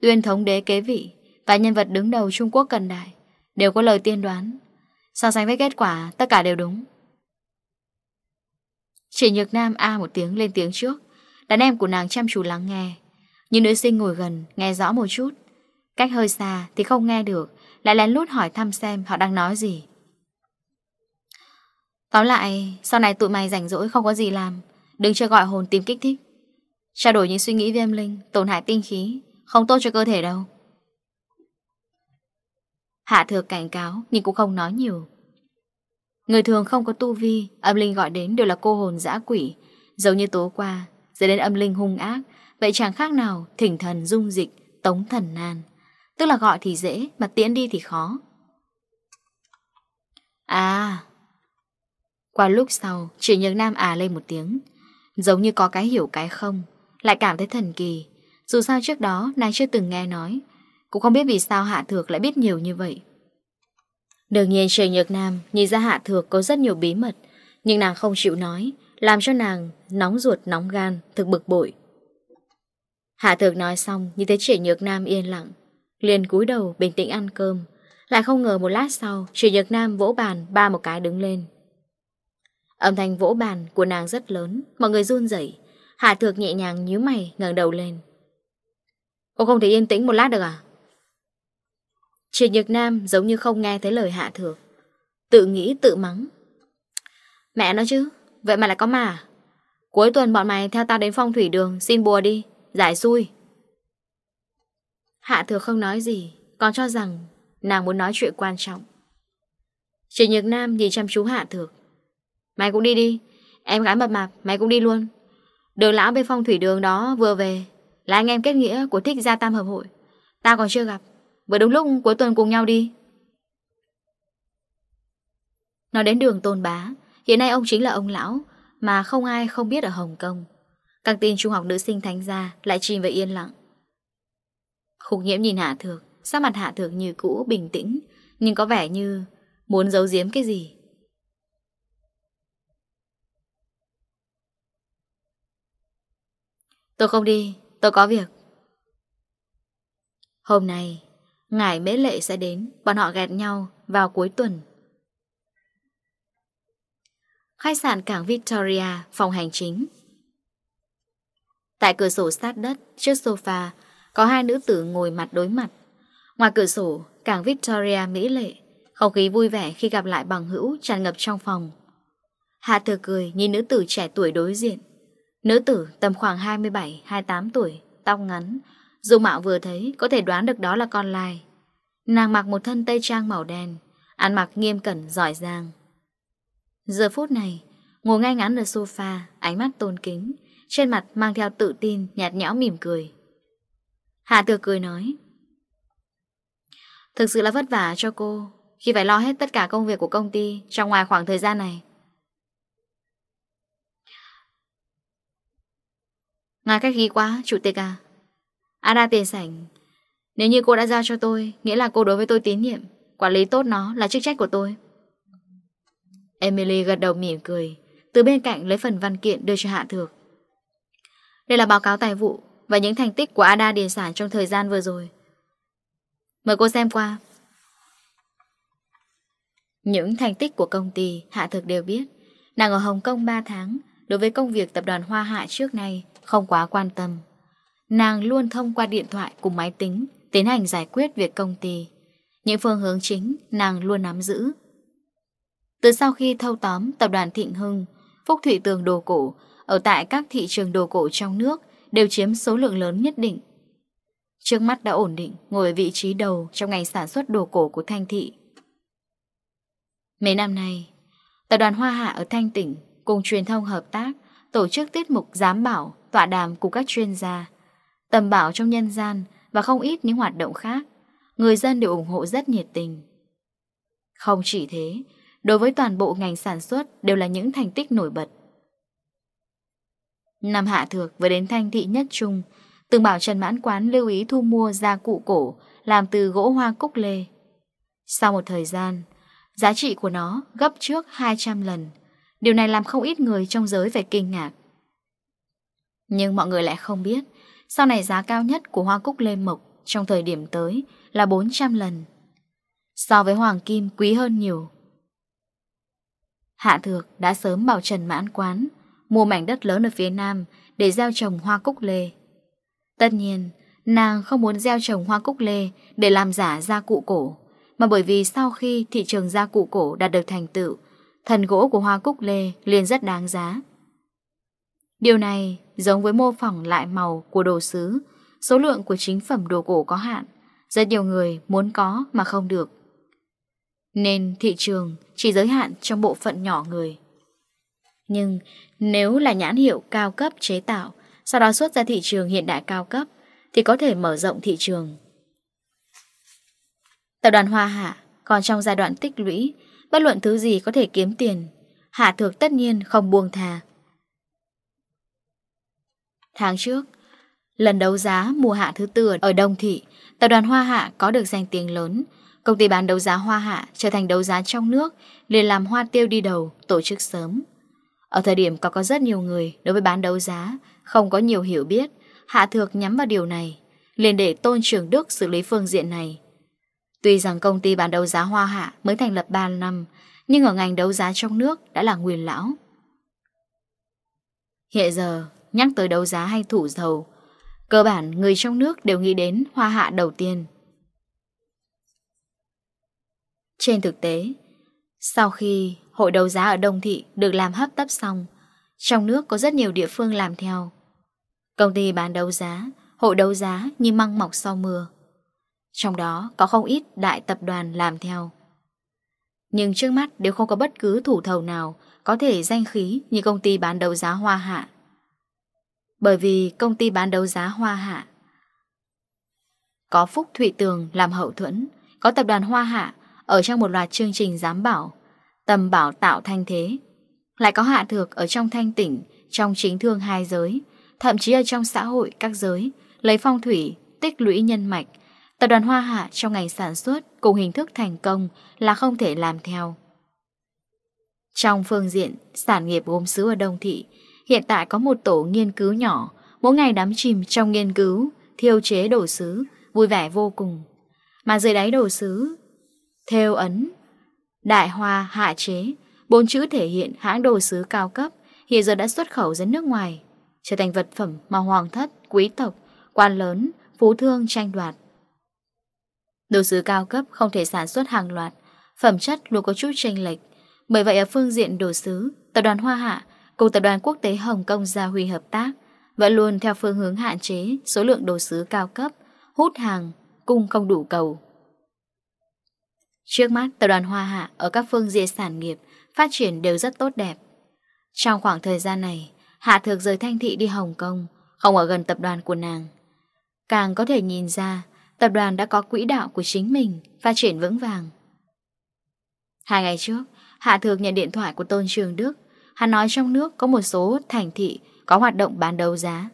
Tuyên thống đế kế vị Và nhân vật đứng đầu Trung Quốc cần đại Đều có lời tiên đoán. So sánh với kết quả, Tất cả đều đúng. Chị Nhược Nam A một tiếng lên tiếng trước. Đàn em của nàng chăm chú lắng nghe. Những nữ sinh ngồi gần, nghe rõ một chút. Cách hơi xa thì không nghe được, Lại lén lút hỏi thăm xem họ đang nói gì. Tóm lại, Sau này tụi mày rảnh rỗi không có gì làm, Đừng cho gọi hồn tìm kích thích. Trao đổi những suy nghĩ viêm linh, Tổn hại tinh khí, Không tốt cho cơ thể đâu. Hạ thừa cảnh cáo nhưng cũng không nói nhiều. Người thường không có tu vi, âm linh gọi đến đều là cô hồn dã quỷ. Giống như tố qua, dẫn đến âm linh hung ác, vậy chẳng khác nào thỉnh thần dung dịch, tống thần nan. Tức là gọi thì dễ, mà tiễn đi thì khó. À... Qua lúc sau, chỉ nhớ nam à lên một tiếng. Giống như có cái hiểu cái không, lại cảm thấy thần kỳ. Dù sao trước đó, nàng chưa từng nghe nói, cũng không biết vì sao Hạ Thược lại biết nhiều như vậy. Đương nhiên Trần Nhược Nam nhìn ra Hạ Thược có rất nhiều bí mật, Nhưng nàng không chịu nói, Làm cho nàng nóng ruột, nóng gan, Thực bực bội. Hạ Thược nói xong, Nhìn thấy Trần Nhược Nam yên lặng, Liền cúi đầu bình tĩnh ăn cơm. Lại không ngờ một lát sau Trần Nhược Nam vỗ bàn ba một cái đứng lên. Âm thanh vỗ bàn của nàng rất lớn, Mọi người run rẩy. Hạ Thược nhẹ nhàng nhíu mày, ngẩng đầu lên. Cô không thể yên tĩnh một lát được à? Triệt Nhược Nam giống như không nghe thấy lời Hạ Thược. Tự nghĩ tự mắng. Mẹ nói chứ, vậy mà lại có mà. Cuối tuần bọn mày theo ta đến phong thủy đường xin bùa đi, giải xui. Hạ Thược không nói gì, còn cho rằng nàng muốn nói chuyện quan trọng. Triệt Nhược Nam nhìn chăm chú Hạ Thược. Mày cũng đi đi, em gái mập mạp, mày cũng đi luôn. Đường lão bên phong thủy đường đó vừa về, là anh em kết nghĩa của thích gia tam hợp hội. ta còn chưa gặp. Vừa đúng lúc cuối tuần cùng nhau đi. Nói đến đường tôn bá Hiện nay ông chính là ông lão Mà không ai không biết ở Hồng Kông. Căng tin trung học nữ sinh thánh gia Lại chìm về yên lặng. Khúc nhiễm nhìn hạ thược Sắc mặt hạ thược như cũ bình tĩnh Nhưng có vẻ như muốn giấu giếm cái gì. Tôi không đi, tôi có việc. Hôm nay Ngài Mễ Lệ sẽ đến, bọn họ gẹt nhau vào cuối tuần. khai sạn cảng Victoria, phòng hành chính. Tại cửa sổ sát đất, trước sofa, có hai nữ tử ngồi mặt đối mặt. Ngoài cửa sổ, cảng Victoria Mỹ Lệ, không khí vui vẻ khi gặp lại bằng hữu tràn ngập trong phòng. Hạ thừa cười nhìn nữ tử trẻ tuổi đối diện. Nữ tử tầm khoảng 27-28 tuổi, tóc ngắn, Dung mạo vừa thấy Có thể đoán được đó là con lai. Nàng mặc một thân tây trang màu đen Ăn mặc nghiêm cẩn giỏi giang. Giờ phút này Ngồi ngay ngắn ở sofa Ánh mắt tôn kính Trên mặt mang theo tự tin Nhạt nhẽo mỉm cười. Hạ tược cười nói Thực sự là vất vả cho cô Khi phải lo hết tất cả công việc của công ty Trong ngoài khoảng thời gian này. Ngài khách ghi quá, chủ tịch à. Ada tiền sảnh Nếu như cô đã giao cho tôi, Nghĩa là cô đối với tôi tín nhiệm, Quản lý tốt nó là chức trách của tôi. Emily gật đầu mỉm cười, Từ bên cạnh lấy phần văn kiện đưa cho Hạ Thược. Đây là báo cáo tài vụ Và những thành tích của Ada Điền Sản trong thời gian vừa rồi. Mời cô xem qua. Những thành tích của công ty, Hạ Thược đều biết, Nàng ở Hồng Kông 3 tháng, Đối với công việc tập đoàn Hoa Hạ trước nay Không quá quan tâm nàng luôn thông qua điện thoại cùng máy tính tiến hành giải quyết việc công ty. Những phương hướng chính nàng luôn nắm giữ. Từ sau khi thâu tóm tập đoàn Thịnh Hưng, Phúc Thủy Tường đồ cổ ở tại các thị trường đồ cổ trong nước đều chiếm số lượng lớn nhất định. Trước mắt đã ổn định, ngồi vị trí đầu trong ngành sản xuất đồ cổ của Thanh Thị. Mấy năm nay, tập đoàn Hoa Hạ ở Thanh Tỉnh cùng truyền thông hợp tác tổ chức tiết mục giám bảo, tọa đàm của các chuyên gia, tầm bảo trong nhân gian và không ít những hoạt động khác, người dân đều ủng hộ rất nhiệt tình. Không chỉ thế, đối với toàn bộ ngành sản xuất đều là những thành tích nổi bật. Năm Hạ Thược vừa đến thanh thị nhất trung, từng bảo Trần Mãn Quán lưu ý thu mua gia cụ cổ làm từ gỗ hoa cúc lê. Sau một thời gian, giá trị của nó gấp trước 200 lần. Điều này làm không ít người trong giới phải kinh ngạc. Nhưng mọi người lại không biết, sau này giá cao nhất của hoa cúc lê mộc trong thời điểm tới là 400 lần. So với hoàng kim quý hơn nhiều. Hạ Thược đã sớm bảo Trần Mãn Quán mua mảnh đất lớn ở phía Nam để gieo trồng hoa cúc lê. Tất nhiên, nàng không muốn gieo trồng hoa cúc lê để làm giả gia cụ cổ, mà bởi vì sau khi thị trường gia cụ cổ đạt được thành tựu, thần gỗ của hoa cúc lê liền rất đáng giá. Điều này giống với mô phỏng lại màu của đồ sứ, số lượng của chính phẩm đồ cổ có hạn, rất nhiều người muốn có mà không được. Nên thị trường chỉ giới hạn trong bộ phận nhỏ người. Nhưng nếu là nhãn hiệu cao cấp chế tạo, sau đó xuất ra thị trường hiện đại cao cấp, thì có thể mở rộng thị trường. Tập đoàn Hoa Hạ còn trong giai đoạn tích lũy, bất luận thứ gì có thể kiếm tiền, Hạ Thược tất nhiên không buông thà. Tháng trước, lần đấu giá mùa hạ thứ tư ở Đông Thị, tập đoàn Hoa Hạ có được danh tiếng lớn. Công ty bán đấu giá Hoa Hạ trở thành đấu giá trong nước, liền làm hoa tiêu đi đầu, tổ chức sớm. Ở thời điểm có có rất nhiều người đối với bán đấu giá, không có nhiều hiểu biết, Hạ Thược nhắm vào điều này, liền để Tôn trưởng Đức xử lý phương diện này. Tuy rằng công ty bán đấu giá Hoa Hạ mới thành lập 3 năm, nhưng ở ngành đấu giá trong nước đã là nguyên lão. Hiện giờ, nhắc tới đấu giá hay thủ dầu. Cơ bản người trong nước đều nghĩ đến hoa hạ đầu tiên. Trên thực tế, sau khi hội đấu giá ở Đông Thị được làm hấp tấp xong, trong nước có rất nhiều địa phương làm theo. Công ty bán đấu giá, hội đấu giá như măng mọc sau mưa. Trong đó có không ít đại tập đoàn làm theo. Nhưng trước mắt đều không có bất cứ thủ thầu nào có thể danh khí như công ty bán đấu giá hoa hạ. Bởi vì công ty bán đấu giá Hoa Hạ. Có Phúc Thụy Tường làm hậu thuẫn Có tập đoàn Hoa Hạ Ở trong một loạt chương trình giám bảo Tầm bảo tạo thanh thế. Lại có Hạ Thược ở trong thanh tỉnh Trong chính thương hai giới Thậm chí ở trong xã hội các giới Lấy phong thủy, tích lũy nhân mạch. Tập đoàn Hoa Hạ trong ngành sản xuất cùng hình thức thành công là không thể làm theo. Trong phương diện, sản nghiệp gốm sứ ở Đông Thị Hiện tại có một tổ nghiên cứu nhỏ, mỗi ngày đắm chìm trong nghiên cứu, thiêu chế đồ sứ, vui vẻ vô cùng. Mà dưới đáy đồ sứ, theo ấn, đại hoa hạ chế, bốn chữ thể hiện hãng đồ sứ cao cấp, hiện giờ đã xuất khẩu ra nước ngoài, trở thành vật phẩm mà hoàng thất, quý tộc, quan lớn, phú thương tranh đoạt. Đồ sứ cao cấp không thể sản xuất hàng loạt, phẩm chất luôn có chút chênh lệch, bởi vậy ở phương diện đồ sứ, tập đoàn Hoa Hạ Cùng Tập đoàn Quốc tế Hồng Kông Gia Huy hợp tác, vẫn luôn theo phương hướng hạn chế số lượng đồ sứ cao cấp, hút hàng, cung không đủ cầu. Trước mắt, Tập đoàn Hoa Hạ ở các phương diện sản nghiệp phát triển đều rất tốt đẹp. Trong khoảng thời gian này, Hạ Thược rời Thanh Thị đi Hồng Kông, không ở gần tập đoàn của nàng. Càng có thể nhìn ra, tập đoàn đã có quỹ đạo của chính mình, phát triển vững vàng. Hai ngày trước, Hạ Thược nhận điện thoại của Tôn Trường Đức, Hắn nói trong nước có một số thành thị có hoạt động bán đấu giá.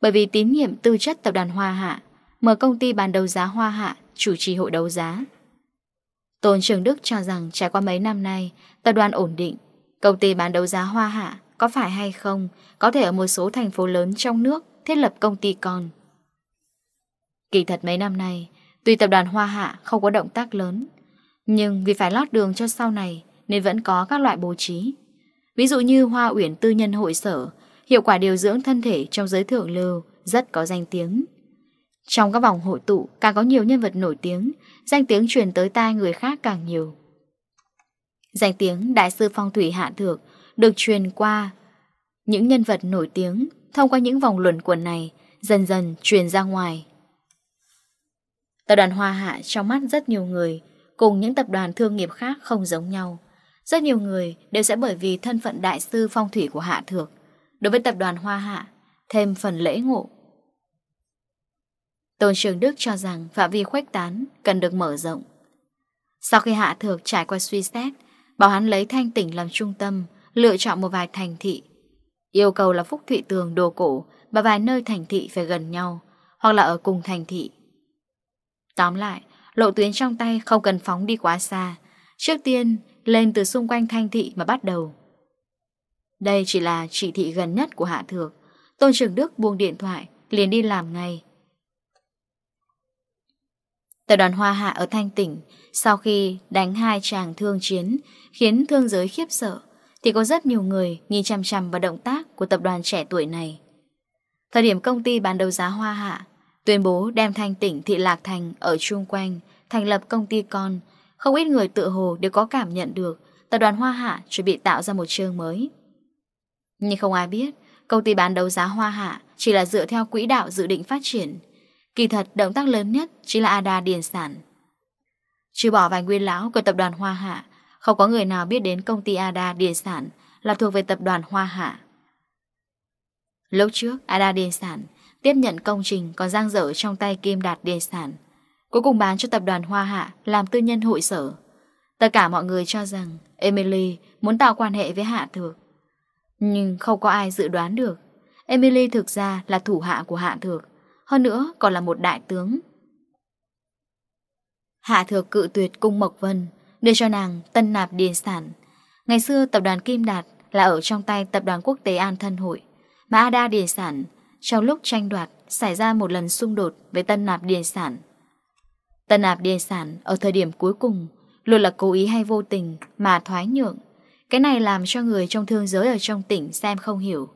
Bởi vì tín nhiệm tư chất tập đoàn Hoa Hạ, mở công ty bán đấu giá Hoa Hạ chủ trì hội đấu giá. Tôn Trường Đức cho rằng trải qua mấy năm nay, tập đoàn ổn định, công ty bán đấu giá Hoa Hạ có phải hay không, có thể ở một số thành phố lớn trong nước thiết lập công ty con. Kỳ thật mấy năm nay, tuy tập đoàn Hoa Hạ không có động tác lớn, nhưng vì phải lót đường cho sau này nên vẫn có các loại bố trí. Ví dụ như Hoa Uyển Tư Nhân Hội Sở, hiệu quả điều dưỡng thân thể trong giới thượng lưu rất có danh tiếng. Trong các vòng hội tụ càng có nhiều nhân vật nổi tiếng, danh tiếng truyền tới tai người khác càng nhiều. Danh tiếng Đại sư Phong Thủy Hạ Thược được truyền qua những nhân vật nổi tiếng thông qua những vòng luận quần này dần dần truyền ra ngoài. Tập đoàn Hoa Hạ trong mắt rất nhiều người cùng những tập đoàn thương nghiệp khác không giống nhau. Rất nhiều người đều sẽ bởi vì thân phận đại sư phong thủy của Hạ Thược đối với tập đoàn Hoa Hạ thêm phần lễ ngộ. Tôn Trường Đức cho rằng phạm vi khuếch tán cần được mở rộng. Sau khi Hạ Thược trải qua suy xét, bảo hắn lấy thanh tỉnh làm trung tâm, lựa chọn một vài thành thị. Yêu cầu là Phúc Thụy Tường, Đồ Cổ và vài nơi thành thị phải gần nhau, hoặc là ở cùng thành thị. Tóm lại, lộ tuyến trong tay không cần phóng đi quá xa. Trước tiên lên từ xung quanh thanh thị mà bắt đầu. Đây chỉ là chỉ thị gần nhất của Hạ Thược. Tôn Trường Đức buông điện thoại, liền đi làm ngay. Tập đoàn Hoa Hạ ở Thanh Tỉnh, sau khi đánh hai chàng thương chiến, khiến thương giới khiếp sợ, thì có rất nhiều người nhìn chăm chăm vào động tác của tập đoàn trẻ tuổi này. Thời điểm công ty bán đấu giá Hoa Hạ, tuyên bố đem Thanh Tỉnh Thị Lạc Thành ở chung quanh, thành lập công ty con, không ít người tự hồ đều có cảm nhận được tập đoàn Hoa Hạ chuẩn bị tạo ra một chương mới. Nhưng không ai biết, công ty bán đấu giá Hoa Hạ chỉ là dựa theo quỹ đạo dự định phát triển. Kỳ thật, động tác lớn nhất chính là Ada Điền Sản. Trừ bỏ vài nguyên lão của tập đoàn Hoa Hạ, không có người nào biết đến công ty Ada Điền Sản là thuộc về tập đoàn Hoa Hạ. Lúc trước, Ada Điền Sản tiếp nhận công trình còn giang dở trong tay Kim Đạt Điền Sản. Cuối cùng bán cho tập đoàn Hoa Hạ làm tư nhân hội sở. Tất cả mọi người cho rằng Emily muốn tạo quan hệ với Hạ Thược. Nhưng không có ai dự đoán được. Emily thực ra là thủ hạ của Hạ Thược. Hơn nữa còn là một đại tướng. Hạ Thược cự tuyệt cung Mộc Vân, đưa cho nàng tân nạp điền sản. Ngày xưa tập đoàn Kim Đạt là ở trong tay tập đoàn quốc tế An Thân Hội. Mà Ada Điền Sản, trong lúc tranh đoạt, xảy ra một lần xung đột với tân nạp điền sản. Tân nạp địa sản ở thời điểm cuối cùng luôn là cố ý hay vô tình mà thoái nhượng. Cái này làm cho người trong thương giới ở trong tỉnh xem không hiểu.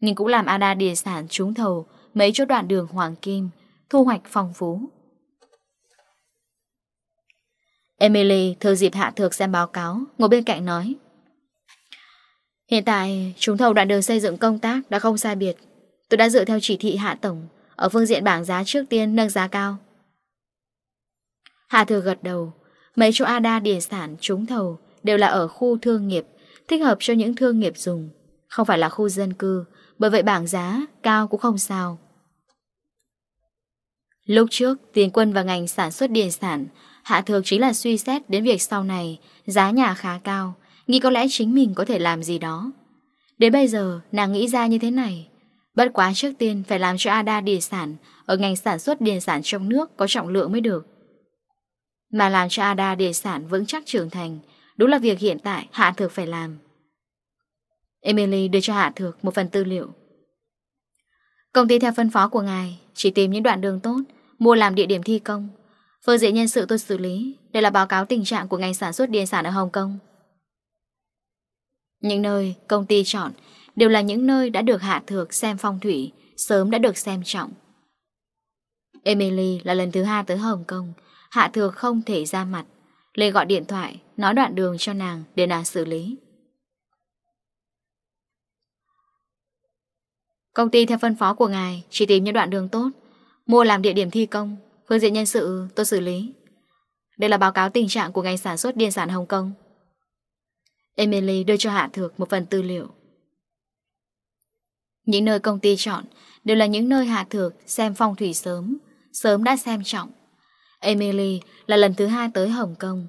Nhưng cũng làm Ada địa sản trúng thầu mấy chỗ đoạn đường Hoàng Kim, thu hoạch phong phú. Emily thừa dịp hạ thược xem báo cáo, ngồi bên cạnh nói. Hiện tại, trúng thầu đoạn đường xây dựng công tác đã không sai biệt. Tôi đã dựa theo chỉ thị hạ tổng, ở phương diện bảng giá trước tiên nâng giá cao. Hạ thừa gật đầu. Mấy chỗ ADA địa sản, trúng thầu, Đều là ở khu thương nghiệp, Thích hợp cho những thương nghiệp dùng. Không phải là khu dân cư, Bởi vậy bảng giá cao cũng không sao. Lúc trước, tiền quân và ngành sản xuất điện sản, Hạ thừa chính là suy xét đến việc sau này Giá nhà khá cao, Nghĩ có lẽ chính mình có thể làm gì đó. Đến bây giờ, nàng nghĩ ra như thế này. Bất quá trước tiên phải làm cho ADA địa sản Ở ngành sản xuất điện sản trong nước Có trọng lượng mới được. Mà làm cho Ada địa sản vững chắc trưởng thành, Đúng là việc hiện tại Hạ Thược phải làm. Emily đưa cho Hạ Thược một phần tư liệu. Công ty theo phân phó của ngài, Chỉ tìm những đoạn đường tốt, Mua làm địa điểm thi công. Phơ dễ nhân sự tôi xử lý, Đây là báo cáo tình trạng của ngành sản xuất địa sản ở Hồng Kông. Những nơi công ty chọn Đều là những nơi đã được Hạ Thược xem phong thủy, Sớm đã được xem trọng. Emily là lần thứ hai tới Hồng Kông Hạ thừa không thể ra mặt. Lê gọi điện thoại, Nói đoạn đường cho nàng để nàng xử lý. Công ty theo phân phó của ngài, Chỉ tìm những đoạn đường tốt. Mua làm địa điểm thi công, Phương diện nhân sự tôi xử lý. Đây là báo cáo tình trạng của ngành sản xuất điện sản Hồng Kông. Emily đưa cho Hạ Thược một phần tư liệu. Những nơi công ty chọn Đều là những nơi Hạ Thược xem phong thủy sớm Sớm đã xem trọng. Emily là lần thứ hai tới Hồng Kông.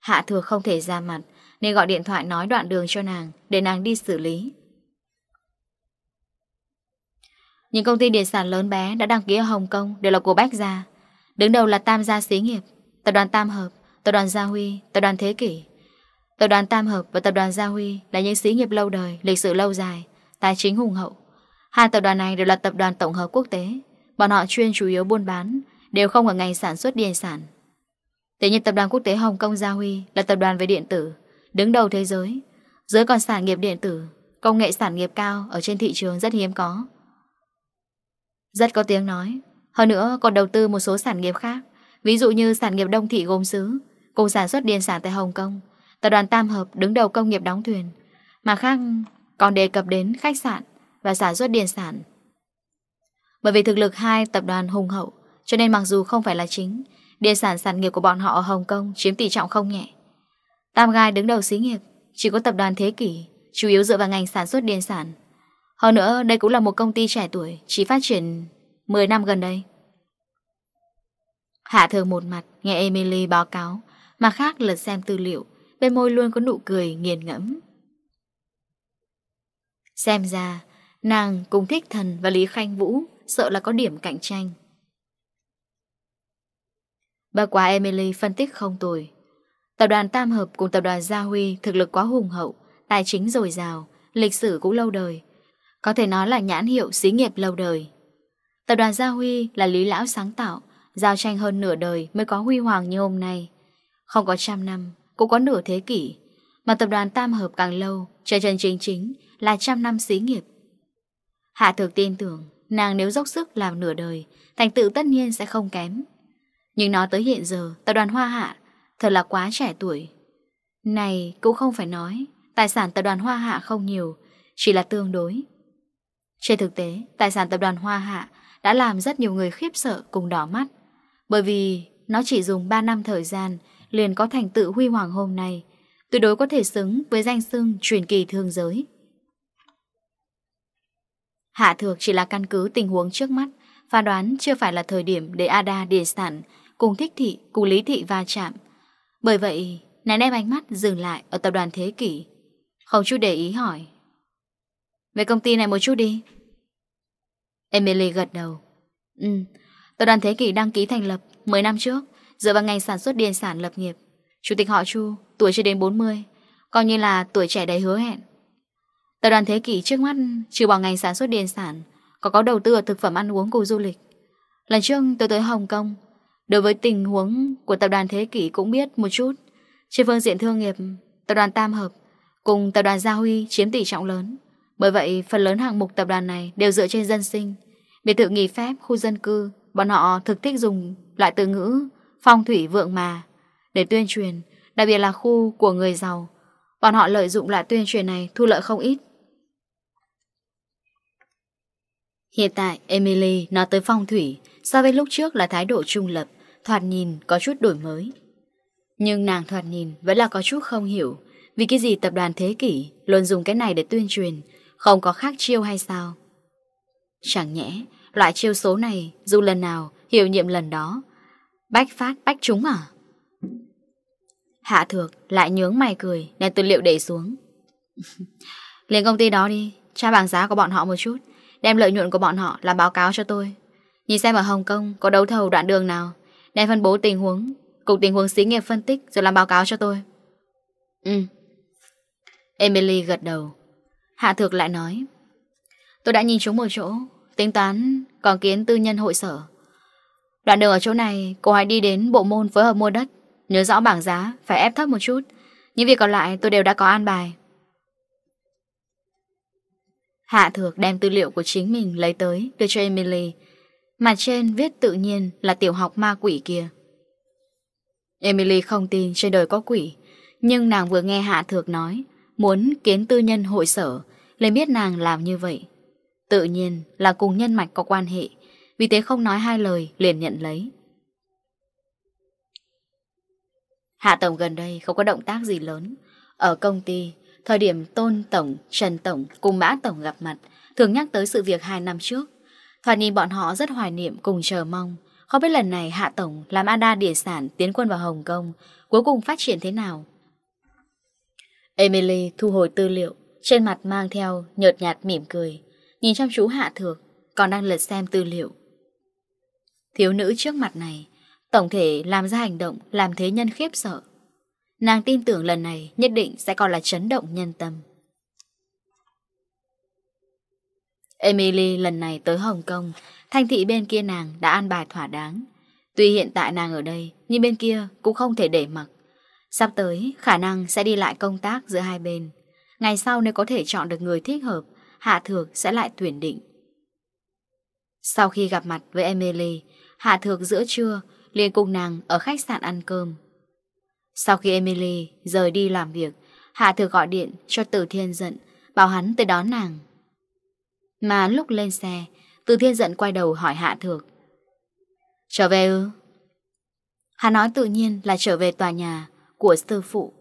Hạ thừa không thể ra mặt, nên gọi điện thoại nói đoạn đường cho nàng, để nàng đi xử lý. Những công ty điện sản lớn bé đã đăng ký ở Hồng Kông đều là của Bách Gia. Đứng đầu là Tam Gia Xí Nghiệp, Tập đoàn Tam Hợp, Tập đoàn Gia Huy, Tập đoàn Thế Kỷ. Tập đoàn Tam Hợp và Tập đoàn Gia Huy là những xí nghiệp lâu đời, lịch sử lâu dài, tài chính hùng hậu. Hai tập đoàn này đều là tập đoàn tổng hợp quốc tế. Bọn họ chuyên chủ yếu buôn bán, đều không ở ngành sản xuất điện sản. Thế nhưng Tập đoàn Quốc tế Hồng Kông Gia Huy là tập đoàn về điện tử, đứng đầu thế giới. giới còn sản nghiệp điện tử, công nghệ sản nghiệp cao ở trên thị trường rất hiếm có. Rất có tiếng nói. Hơn nữa còn đầu tư một số sản nghiệp khác, ví dụ như sản nghiệp đông thị gồm xứ, cùng sản xuất điện sản tại Hồng Kông, tập đoàn Tam Hợp đứng đầu công nghiệp đóng thuyền, mà khác còn đề cập đến khách sạn và sản xuất điện sản. Bởi vì thực lực hai tập đoàn hùng hậu, cho nên mặc dù không phải là chính, Địa sản sản nghiệp của bọn họ ở Hồng Kông Chiếm tỷ trọng không nhẹ. Tam Gai đứng đầu xí nghiệp, Chỉ có tập đoàn Thế Kỷ, Chủ yếu dựa vào ngành sản xuất điện sản. Hơn nữa, đây cũng là một công ty trẻ tuổi, Chỉ phát triển 10 năm gần đây. Hạ thường một mặt, nghe Emily báo cáo Mà khác lật xem tư liệu, Bên môi luôn có nụ cười nghiền ngẫm. Xem ra, Nàng cũng thích thần và Lý Khanh Vũ, Sợ là có điểm cạnh tranh bà quả Emily phân tích không tồi. Tập đoàn Tam Hợp cùng tập đoàn Gia Huy thực lực quá hùng hậu, tài chính dồi dào, lịch sử cũng lâu đời. Có thể nói là nhãn hiệu xí nghiệp lâu đời. Tập đoàn Gia Huy là lý lão sáng tạo, giao tranh hơn nửa đời mới có huy hoàng như hôm nay. Không có trăm năm, cũng có nửa thế kỷ. Mà tập đoàn Tam Hợp càng lâu, trở chân chính chính là trăm năm xí nghiệp. Hạ thực tin tưởng, nàng nếu dốc sức làm nửa đời, thành tựu tất nhiên sẽ không kém. Nhưng nó tới hiện giờ, Tập đoàn Hoa Hạ thật là quá trẻ tuổi. Này, cũng không phải nói, Tài sản tập đoàn Hoa Hạ không nhiều, Chỉ là tương đối. Trên thực tế, tài sản tập đoàn Hoa Hạ Đã làm rất nhiều người khiếp sợ cùng đỏ mắt. Bởi vì nó chỉ dùng 3 năm thời gian Liền có thành tựu huy hoàng hôm nay, Tuyệt đối có thể xứng với danh xưng truyền kỳ thương giới. Hạ thược chỉ là căn cứ tình huống trước mắt, Phán đoán chưa phải là thời điểm để Ada điền sản cùng thích thị, cùng lý thị va chạm. Bởi vậy, nàng đem ánh mắt dừng lại ở tập đoàn Thế Kỷ. Không chút để ý hỏi. Về công ty này một chút đi. Emily gật đầu. Ừ, tập đoàn Thế Kỷ đăng ký thành lập 10 năm trước, dựa vào ngành sản xuất điện sản lập nghiệp. Chủ tịch họ Chu, tuổi chưa đến 40, coi như là tuổi trẻ đầy hứa hẹn. Tập đoàn Thế Kỷ trước mắt, trừ bỏ ngành sản xuất điện sản, có có đầu tư ở thực phẩm ăn uống cùng du lịch. Lần trước tôi tới Hồng Kông Đối với tình huống của tập đoàn Thế Kỷ cũng biết một chút. Trên phương diện thương nghiệp Tập đoàn Tam Hợp Cùng tập đoàn Gia Huy chiếm tỷ trọng lớn. Bởi vậy phần lớn hạng mục tập đoàn này Đều dựa trên dân sinh. Biệt thự nghỉ phép, khu dân cư Bọn họ thực thích dùng loại từ ngữ Phong thủy vượng mà. Để tuyên truyền Đặc biệt là khu của người giàu Bọn họ lợi dụng loại tuyên truyền này thu lợi không ít. Hiện tại Emily nói tới phong thủy So với lúc trước là thái độ trung lập thoạt nhìn có chút đổi mới. Nhưng nàng thoạt nhìn vẫn là có chút không hiểu vì cái gì tập đoàn thế kỷ luôn dùng cái này để tuyên truyền, không có khác chiêu hay sao? Chẳng nhẽ, loại chiêu số này dù lần nào, hiểu nhiệm lần đó. Bách phát bách trúng à? Hạ thược lại nhướng mày cười Đem tư liệu để xuống Lên công ty đó đi Tra bảng giá của bọn họ một chút Đem lợi nhuận của bọn họ làm báo cáo cho tôi Nhìn xem ở Hồng Kông có đấu thầu đoạn đường nào để phân bố tình huống Cục tình huống xí nghiệp phân tích Rồi làm báo cáo cho tôi. Ừ. Emily gật đầu. Hạ thược lại nói Tôi đã nhìn chúng một chỗ Tính toán còn kiến tư nhân hội sở. Đoạn đường ở chỗ này Cô hãy đi đến bộ môn phối hợp mua đất Nhớ rõ bảng giá phải ép thấp một chút. Những việc còn lại tôi đều đã có an bài. Hạ thược đem tư liệu của chính mình lấy tới Đưa cho Emily Emily. Mặt trên viết tự nhiên là tiểu học ma quỷ kia. Emily không tin trên đời có quỷ Nhưng nàng vừa nghe Hạ Thược nói Muốn kiến tư nhân hội sở Lên biết nàng làm như vậy. Tự nhiên là cùng nhân mạch có quan hệ Vì thế không nói hai lời liền nhận lấy. Hạ Tổng gần đây không có động tác gì lớn. Ở công ty Thời điểm Tôn Tổng, Trần Tổng cùng Mã Tổng gặp mặt Thường nhắc tới sự việc hai năm trước Thoạt nhìn bọn họ rất hoài niệm cùng chờ mong. Không biết lần này Hạ Tổng làm Ada địa sản tiến quân vào Hồng Kông, cuối cùng phát triển thế nào. Emily thu hồi tư liệu, trên mặt mang theo nhợt nhạt mỉm cười, nhìn chăm chú Hạ Thược, còn đang lật xem tư liệu. Thiếu nữ trước mặt này, tổng thể làm ra hành động làm thế nhân khiếp sợ. Nàng tin tưởng lần này nhất định sẽ còn là chấn động nhân tâm. Emily lần này tới Hồng Kông, thanh thị bên kia nàng đã an bài thỏa đáng. Tuy hiện tại nàng ở đây, nhưng bên kia cũng không thể để mặc. Sắp tới, khả năng sẽ đi lại công tác giữa hai bên. Ngày sau nếu có thể chọn được người thích hợp, Hạ Thược sẽ lại tuyển định. Sau khi gặp mặt với Emily, Hạ Thược giữa trưa liền cùng nàng ở khách sạn ăn cơm. Sau khi Emily rời đi làm việc, Hạ Thược gọi điện cho Tử Thiên Dận, bảo hắn tới đón nàng. Mà lúc lên xe, từ thiên giận quay đầu hỏi Hạ Thược. Trở về ư? Hạ nói tự nhiên là trở về tòa nhà của sư phụ.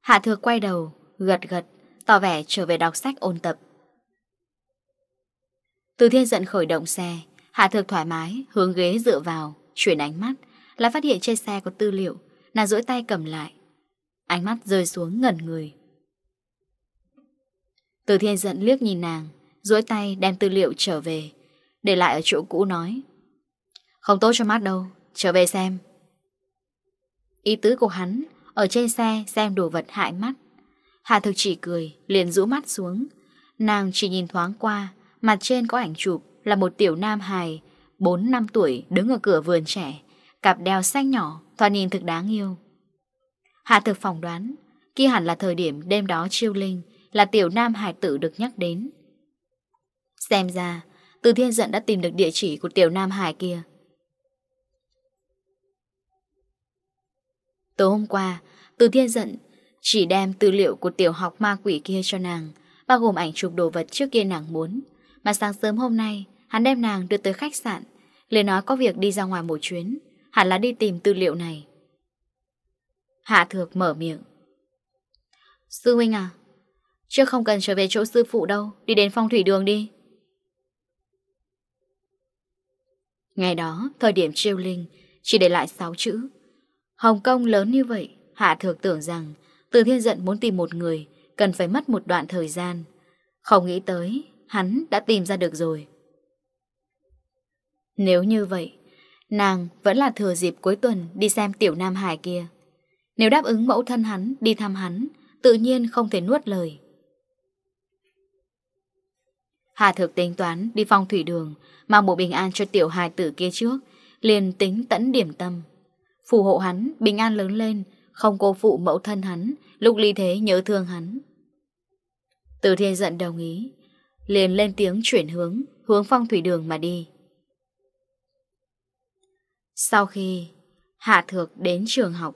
Hạ Thược quay đầu, gật gật, tỏ vẻ trở về đọc sách ôn tập. Từ thiên giận khởi động xe, Hạ Thược thoải mái, hướng ghế dựa vào, chuyển ánh mắt, là phát hiện trên xe có tư liệu, nàng duỗi tay cầm lại. Ánh mắt rơi xuống ngẩn người. Từ thiên giận liếc nhìn nàng, duỗi tay đem tư liệu trở về, Để lại ở chỗ cũ nói. Không tốt cho mắt đâu, Trở về xem. Ý tứ của hắn, Ở trên xe xem đồ vật hại mắt. Hà thực chỉ cười, Liền rũ mắt xuống. Nàng chỉ nhìn thoáng qua, Mặt trên có ảnh chụp Là một tiểu nam hài 4 năm tuổi, đứng ở cửa vườn trẻ, Cặp đeo xanh nhỏ, Thoạt nhìn thực đáng yêu. Hạ thực phỏng đoán, Khi hẳn là thời điểm đêm đó chiêu linh, Là tiểu nam hài tử được nhắc đến. Xem ra, từ thiên Dận đã tìm được địa chỉ của tiểu Nam Hải kia. Tối hôm qua, từ thiên Dận chỉ đem tư liệu của tiểu học ma quỷ kia cho nàng, bao gồm ảnh chụp đồ vật trước kia nàng muốn. Mà sáng sớm hôm nay, hắn đem nàng đưa tới khách sạn, liền nói có việc đi ra ngoài một chuyến, hẳn là đi tìm tư liệu này. Hạ thược mở miệng. Sư huynh à, chưa không cần trở về chỗ sư phụ đâu, đi đến phong thủy đường đi. Ngày đó, thời điểm triêu linh, chỉ để lại 6 chữ. Hồng Kông lớn như vậy, Hạ Thược tưởng rằng Từ Thiên Giận muốn tìm một người, cần phải mất một đoạn thời gian. Không nghĩ tới, hắn đã tìm ra được rồi. Nếu như vậy, nàng vẫn là thừa dịp cuối tuần đi xem tiểu Nam Hải kia. Nếu đáp ứng mẫu thân hắn đi thăm hắn, tự nhiên không thể nuốt lời. Hà thực tính toán đi phong thủy đường, Mang bộ bình an cho tiểu hài tử kia trước, Liền tính tẫn điểm tâm. Phù hộ hắn, bình an lớn lên, Không cô phụ mẫu thân hắn, Lúc ly thế nhớ thương hắn. Từ thiên giận đồng ý, Liền lên tiếng chuyển hướng Hướng phong thủy đường mà đi. Sau khi Hạ Thược đến trường học,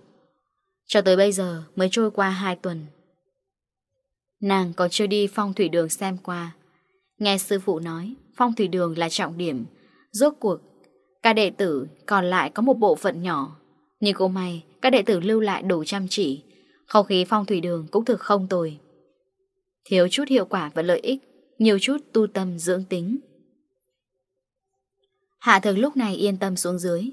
Cho tới bây giờ mới trôi qua 2 tuần. Nàng còn chưa đi phong thủy đường xem qua Nghe sư phụ nói, phong thủy đường là trọng điểm. Rốt cuộc, các đệ tử còn lại có một bộ phận nhỏ. Nhưng cũng may, các đệ tử lưu lại đủ chăm chỉ. Không khí phong thủy đường cũng thực không tồi. Thiếu chút hiệu quả và lợi ích, nhiều chút tu tâm dưỡng tính. Hạ thường lúc này yên tâm xuống dưới.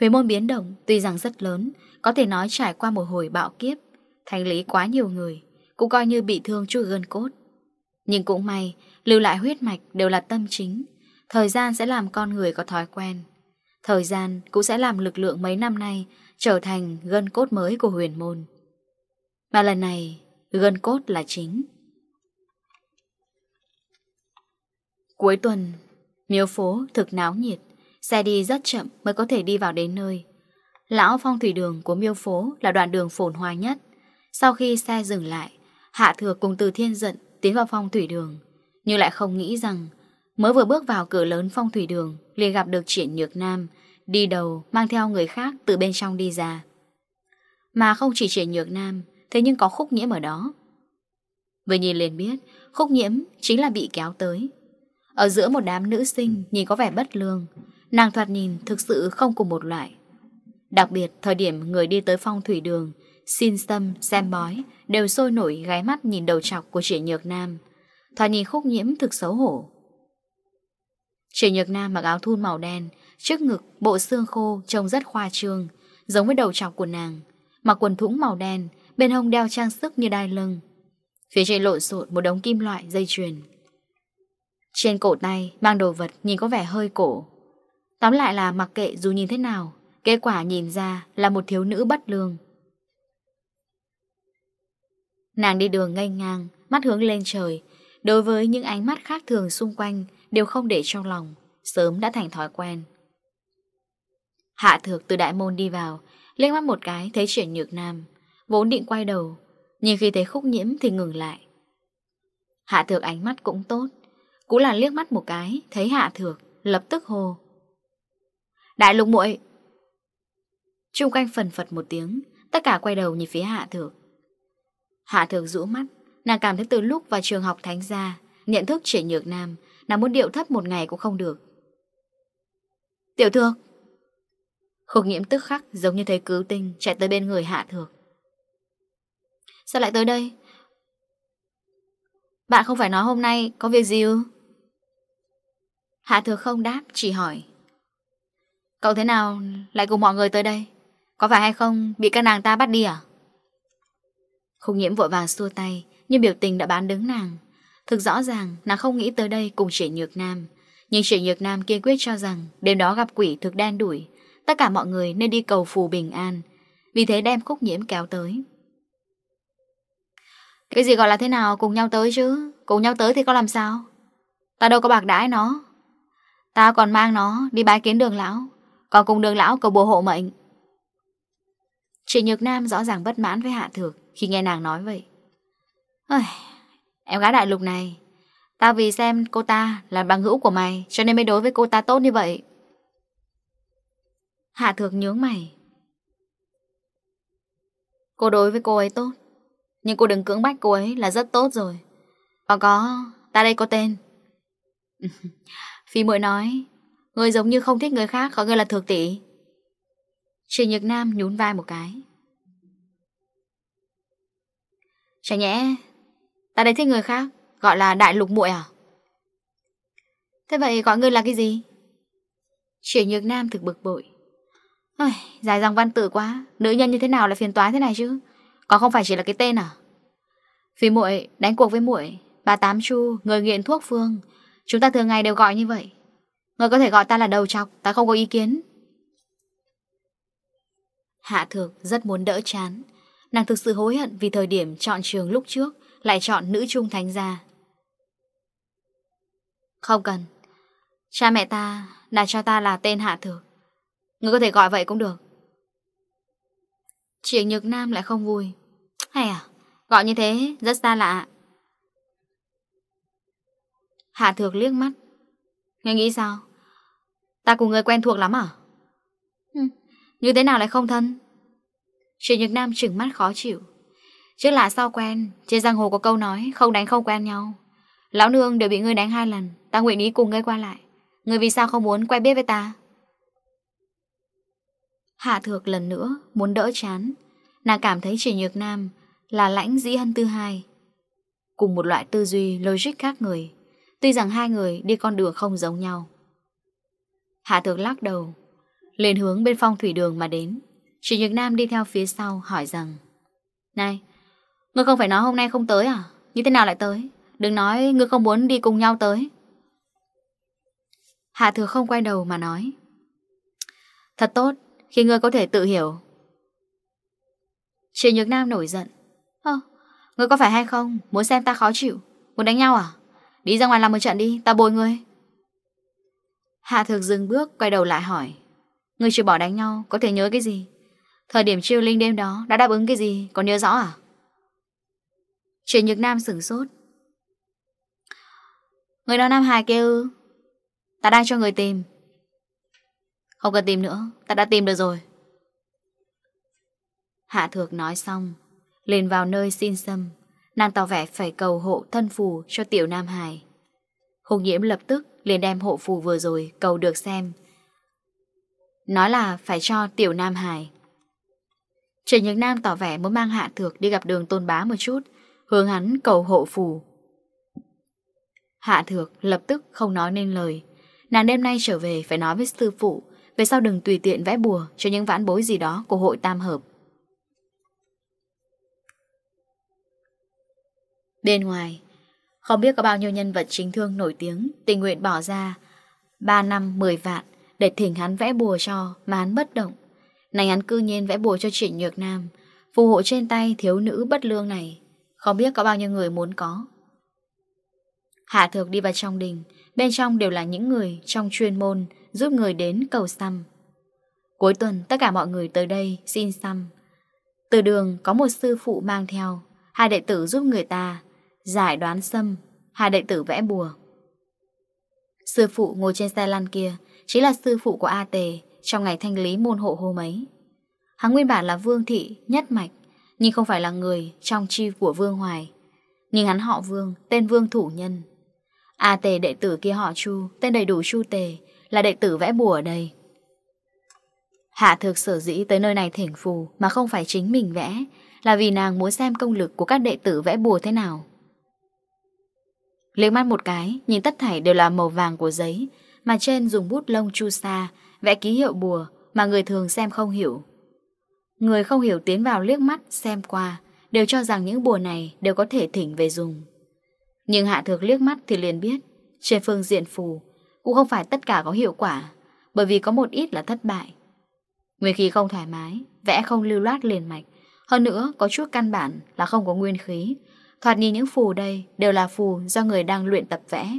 Huyền môn biến động tuy rằng rất lớn, có thể nói trải qua một hồi bạo kiếp, thành lý quá nhiều người, cũng coi như bị thương chui gân cốt. Nhưng cũng may, Lưu lại huyết mạch đều là tâm chính. Thời gian sẽ làm con người có thói quen. Thời gian cũng sẽ làm lực lượng mấy năm nay Trở thành gân cốt mới của huyền môn. Mà lần này, Gân cốt là chính. Cuối tuần, Miếu phố thực náo nhiệt, Xe đi rất chậm mới có thể đi vào đến nơi. Lão phong thủy đường của miêu phố Là đoạn đường phồn hoa nhất. Sau khi xe dừng lại, Hạ thừa cùng từ thiên giận Tiến vào phong thủy đường. Nhưng lại không nghĩ rằng Mới vừa bước vào cửa lớn phong thủy đường liền gặp được triển nhược nam Đi đầu mang theo người khác từ bên trong đi ra. Mà không chỉ triển nhược nam Thế nhưng có khúc nhiễm ở đó. Vừa nhìn liền biết Khúc nhiễm chính là bị kéo tới. Ở giữa một đám nữ sinh Nhìn có vẻ bất lương Nàng thoạt nhìn thực sự không cùng một loại. Đặc biệt thời điểm người đi tới phong thủy đường Xin xâm, xem bói Đều sôi nổi gái mắt nhìn đầu trọc của triển nhược nam. Thoạt nhìn khúc nhiễm thực xấu hổ. Trịnh Nhược Nam mặc áo thun màu đen, Trước ngực bộ xương khô Trông rất khoa trương, Giống với đầu trọc của nàng. Mặc quần thũng màu đen, Bên hông đeo trang sức như đai lưng. Phía trên lộn xộn một đống kim loại dây chuyền. Trên cổ tay Mang đồ vật nhìn có vẻ hơi cổ. Tóm lại là mặc kệ dù nhìn thế nào, Kết quả nhìn ra là một thiếu nữ bất lương. Nàng đi đường ngây ngang, Mắt hướng lên trời Đối với những ánh mắt khác thường xung quanh, Đều không để trong lòng, Sớm đã thành thói quen. Hạ thược từ đại môn đi vào Lên mắt một cái thấy chuyển nhược nam, Vốn định quay đầu, Nhưng khi thấy khúc nhiễm thì ngừng lại. Hạ thược ánh mắt cũng tốt, Cũng là liếc mắt một cái Thấy hạ thược, lập tức hô. Đại lục muội! Trung canh phần phật một tiếng, Tất cả quay đầu nhìn phía hạ thược. Hạ thược rũ mắt Nàng cảm thấy từ lúc vào trường học thánh gia, Nhận thức trẻ nhược nam, Nàng muốn điệu thấp một ngày cũng không được. Tiểu thược Khúc nhiễm tức khắc giống như thấy cứu tinh Chạy tới bên người hạ thược. Sao lại tới đây? Bạn không phải nói hôm nay có việc gì ư? Hạ thược không đáp, chỉ hỏi. Cậu thế nào? Lại cùng mọi người tới đây? Có phải hay không bị các nàng ta bắt đi à? Khúc nhiễm vội vàng xua tay nhưng biểu tình đã bán đứng nàng. Thực rõ ràng, nàng không nghĩ tới đây cùng Trịnh Nhược Nam. Nhưng Trịnh Nhược Nam kiên quyết cho rằng, Đêm đó gặp quỷ thực đen đuổi Tất cả mọi người nên đi cầu phù bình an. Vì thế đem khúc nhiễm kéo tới. Cái gì gọi là thế nào, cùng nhau tới chứ? Cùng nhau tới thì có làm sao? Ta đâu có bạc đãi nó. Ta còn mang nó đi bái kiến đường lão. Còn cùng đường lão cầu bùa hộ mệnh. Trịnh Nhược Nam rõ ràng bất mãn với Hạ Thược Khi nghe nàng nói vậy. Ây, em gái đại lục này Tao vì xem cô ta là bằng hữu của mày Cho nên mới đối với cô ta tốt như vậy. Hạ thược nhướng mày. Cô đối với cô ấy tốt Nhưng cô đừng cưỡng bách cô ấy là rất tốt rồi. Còn có Ta đây có tên. Phi muội nói Người giống như không thích người khác Có người là thược tỷ. Trình Nhược Nam nhún vai một cái. Chả nhẽ Ta đấy thích người khác Gọi là đại lục muội à? Thế vậy gọi người là cái gì? Triệu nhược nam thực bực bội. Ôi, dài dòng văn tự quá Nữ nhân như thế nào là phiền toái thế này chứ? Còn không phải chỉ là cái tên à? Phi muội đánh cuộc với muội Bà Tám Chu, người nghiện thuốc phương. Chúng ta thường ngày đều gọi như vậy. Người có thể gọi ta là đầu chọc Ta không có ý kiến. Hạ thược rất muốn đỡ chán. Nàng thực sự hối hận vì thời điểm chọn trường lúc trước. Lại chọn nữ trung thánh gia Không cần. Cha mẹ ta đã cho ta là tên hạ thược. Người có thể gọi vậy cũng được. Triển Nhược Nam lại không vui. Hay à Gọi như thế rất xa lạ. Hạ thược liếc mắt. Ngươi nghĩ sao? Ta cùng người quen thuộc lắm à. Như thế nào lại không thân? Triển Nhược Nam trừng mắt khó chịu chứ là sao quen? Trên giang hồ có câu nói, Không đánh không quen nhau. Lão nương đều bị ngươi đánh hai lần, Ta nguyện ý cùng ngươi qua lại. Ngươi vì sao không muốn quen biết với ta? Hạ thược lần nữa Muốn đỡ chán. Nàng cảm thấy chỉ nhược nam Là lãnh dĩ hân tư hai. Cùng một loại tư duy logic khác người, Tuy rằng hai người đi con đường không giống nhau. Hạ thược lắc đầu, Lên hướng bên phong thủy đường mà đến. Chỉ nhược nam đi theo phía sau hỏi rằng, Này Ngươi không phải nói hôm nay không tới à? Như thế nào lại tới? Đừng nói ngươi không muốn đi cùng nhau tới. Hạ thừa không quay đầu mà nói. Thật tốt, Khi ngươi có thể tự hiểu. Chị Nhược Nam nổi giận. Ơ, Ngươi có phải hay không? Muốn xem ta khó chịu? Muốn đánh nhau à? Đi ra ngoài làm một trận đi, Ta bồi ngươi. Hạ thực dừng bước, Quay đầu lại hỏi. Ngươi chưa bỏ đánh nhau, Có thể nhớ cái gì? Thời điểm chiêu linh đêm đó, Đã đáp ứng cái gì? Còn nhớ rõ à? truyền Nhược Nam sửng sốt. Người đó Nam Hà kêu, Ta đang cho người tìm. Không cần tìm nữa, Ta đã tìm được rồi. Hạ thược nói xong Lên vào nơi xin xâm. Nàng tỏ vẻ phải cầu hộ thân phù cho tiểu Nam Hải Hùng nhiễm lập tức liền đem hộ phù vừa rồi cầu được xem. Nói là phải cho tiểu Nam Hải Trần Nhược Nam tỏ vẻ muốn mang Hạ Thược đi gặp đường tôn bá một chút hướng hắn cầu hộ phù. Hạ thược lập tức không nói nên lời. Nàng đêm nay trở về phải nói với sư phụ, về sao đừng tùy tiện vẽ bùa cho những vãn bối gì đó của hội tam hợp. Bên ngoài, không biết có bao nhiêu nhân vật chính thương nổi tiếng tình nguyện bỏ ra 3 năm 10 vạn để thỉnh hắn vẽ bùa cho mà hắn bất động. Này hắn cư nhiên vẽ bùa cho trịnh nhược nam, phù hộ trên tay thiếu nữ bất lương này. Không biết có bao nhiêu người muốn có. Hạ thược đi vào trong đình Bên trong đều là những người trong chuyên môn Giúp người đến cầu xăm. Cuối tuần tất cả mọi người tới đây Xin xăm. Từ đường có một sư phụ mang theo Hai đệ tử giúp người ta Giải đoán xâm Hai đệ tử vẽ bùa. Sư phụ ngồi trên xe lăn kia Chính là sư phụ của A Tề Trong ngày thanh lý môn hộ hôm ấy. Hắn nguyên bản là vương thị, nhất mạch. Nhưng không phải là người trong chi của Vương Hoài Nhưng hắn họ Vương, tên Vương Thủ Nhân. A Tề đệ tử kia họ Chu, tên đầy đủ Chu Tề Là đệ tử vẽ bùa ở đây. Hạ thực sở dĩ tới nơi này thỉnh phù Mà không phải chính mình vẽ Là vì nàng muốn xem công lực của các đệ tử vẽ bùa thế nào. Liếc mắt một cái, nhìn tất thảy đều là màu vàng của giấy, mà trên dùng bút lông chu sa, vẽ ký hiệu bùa mà người thường xem không hiểu. Người không hiểu tiến vào liếc mắt, xem qua, Đều cho rằng những bùa này đều có thể thỉnh về dùng. Nhưng hạ thược liếc mắt thì liền biết, Trên phương diện phù, Cũng không phải tất cả có hiệu quả, Bởi vì có một ít là thất bại. Nguyên khí không thoải mái, Vẽ không lưu loát liền mạch. Hơn nữa, có chút căn bản là không có nguyên khí. Thoạt nhìn những phù đây đều là phù do người đang luyện tập vẽ.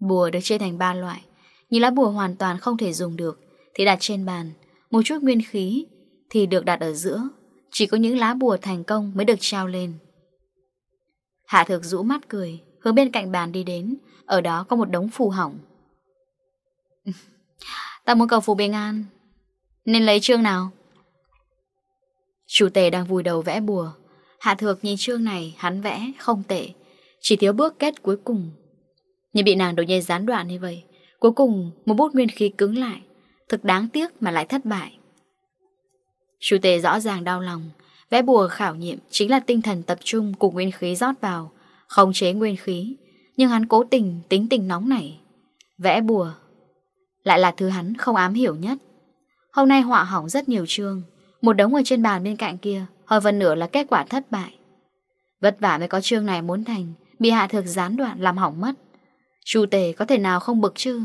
Bùa được chia thành ba loại. Những lá bùa hoàn toàn không thể dùng được, Thì đặt trên bàn một chút nguyên khí thì được đặt ở giữa, chỉ có những lá bùa thành công mới được trao lên. Hạ thực rũ mắt cười, hướng bên cạnh bàn đi đến, ở đó có một đống phù hỏng. Ta muốn cầu phù bình an, nên lấy chương nào? Chủ tề đang vùi đầu vẽ bùa, Hạ Thược nhìn chương này hắn vẽ không tệ. Chỉ thiếu bước kết cuối cùng. Nhưng bị nàng đột nhiên gián đoạn như vậy Cuối cùng một bút nguyên khí cứng lại. Thực đáng tiếc mà lại thất bại. Chú Tề rõ ràng đau lòng, Vẽ bùa khảo nghiệm chính là tinh thần tập trung Cùng nguyên khí rót vào, Khống chế nguyên khí, Nhưng hắn cố tình tính tình nóng nảy. Vẽ bùa Lại là thứ hắn không ám hiểu nhất. Hôm nay họa hỏng rất nhiều chương, Một đống ở trên bàn bên cạnh kia Hơn phần nửa là kết quả thất bại. Vất vả mới có chương này muốn thành, Bị hạ thực gián đoạn làm hỏng mất. Chu tề có thể nào không bực chứ?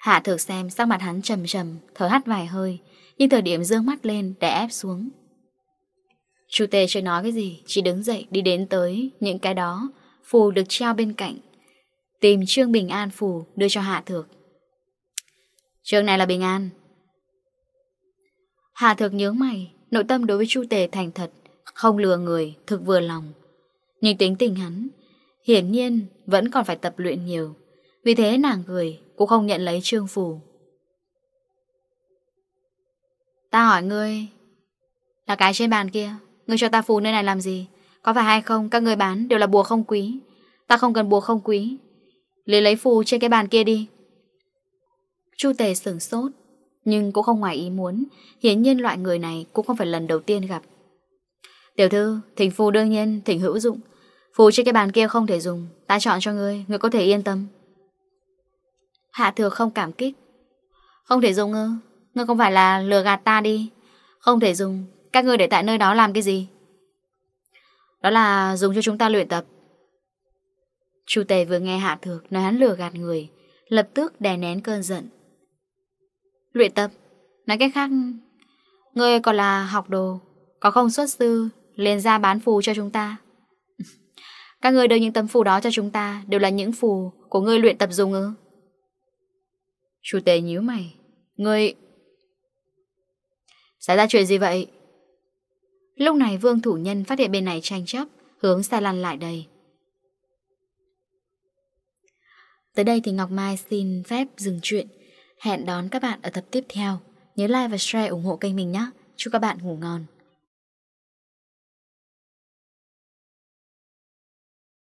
Hạ thực xem sắc mặt hắn trầm trầm Thở hắt vài hơi Nhưng thời điểm dương mắt lên để ép xuống. Chú Tê chưa nói cái gì Chỉ đứng dậy đi đến tới những cái đó Phù được treo bên cạnh Tìm Trương Bình An phù đưa cho Hạ Thược. Trương này là Bình An. Hạ Thược nhớ mày Nội tâm đối với Chu Tề thành thật Không lừa người, thực vừa lòng. Nhưng tính tình hắn Hiển nhiên vẫn còn phải tập luyện nhiều. Vì thế nàng gửi Cũng không nhận lấy trương phù. Ta hỏi ngươi, Là cái trên bàn kia, Ngươi cho ta phù nơi này làm gì? Có phải hay không, các người bán đều là bùa không quý. Ta không cần bùa không quý. Lấy lấy phù trên cái bàn kia đi. Chu tề sửng sốt, Nhưng cũng không ngoài ý muốn. Hiển nhiên loại người này cũng không phải lần đầu tiên gặp. Tiểu thư, Thỉnh phù đương nhiên, thỉnh hữu dụng. Phù trên cái bàn kia không thể dùng, Ta chọn cho ngươi Ngươi có thể yên tâm. Hạ thừa không cảm kích. Không thể dùng ư? Ngươi không phải là lừa gạt ta đi. Không thể dùng. Các ngươi để tại nơi đó làm cái gì? Đó là dùng cho chúng ta luyện tập. Chủ tề vừa nghe Hạ Thược nói hắn lừa gạt người, Lập tức đè nén cơn giận. Luyện tập? Nói cách khác, Ngươi còn là học đồ, Có không xuất sư, liền ra bán phù cho chúng ta. Các ngươi đưa những tấm phù đó cho chúng ta, Đều là những phù của ngươi luyện tập dùng ư? Chu Tề nhíu mày. Người Xảy ra chuyện gì vậy? Lúc này vương thủ nhân phát hiện bên này tranh chấp, Hướng xa lăn lại đây. Tới đây thì Ngọc Mai xin phép dừng chuyện. Hẹn đón các bạn ở tập tiếp theo. Nhớ like và share ủng hộ kênh mình nhé. Chúc các bạn ngủ ngon.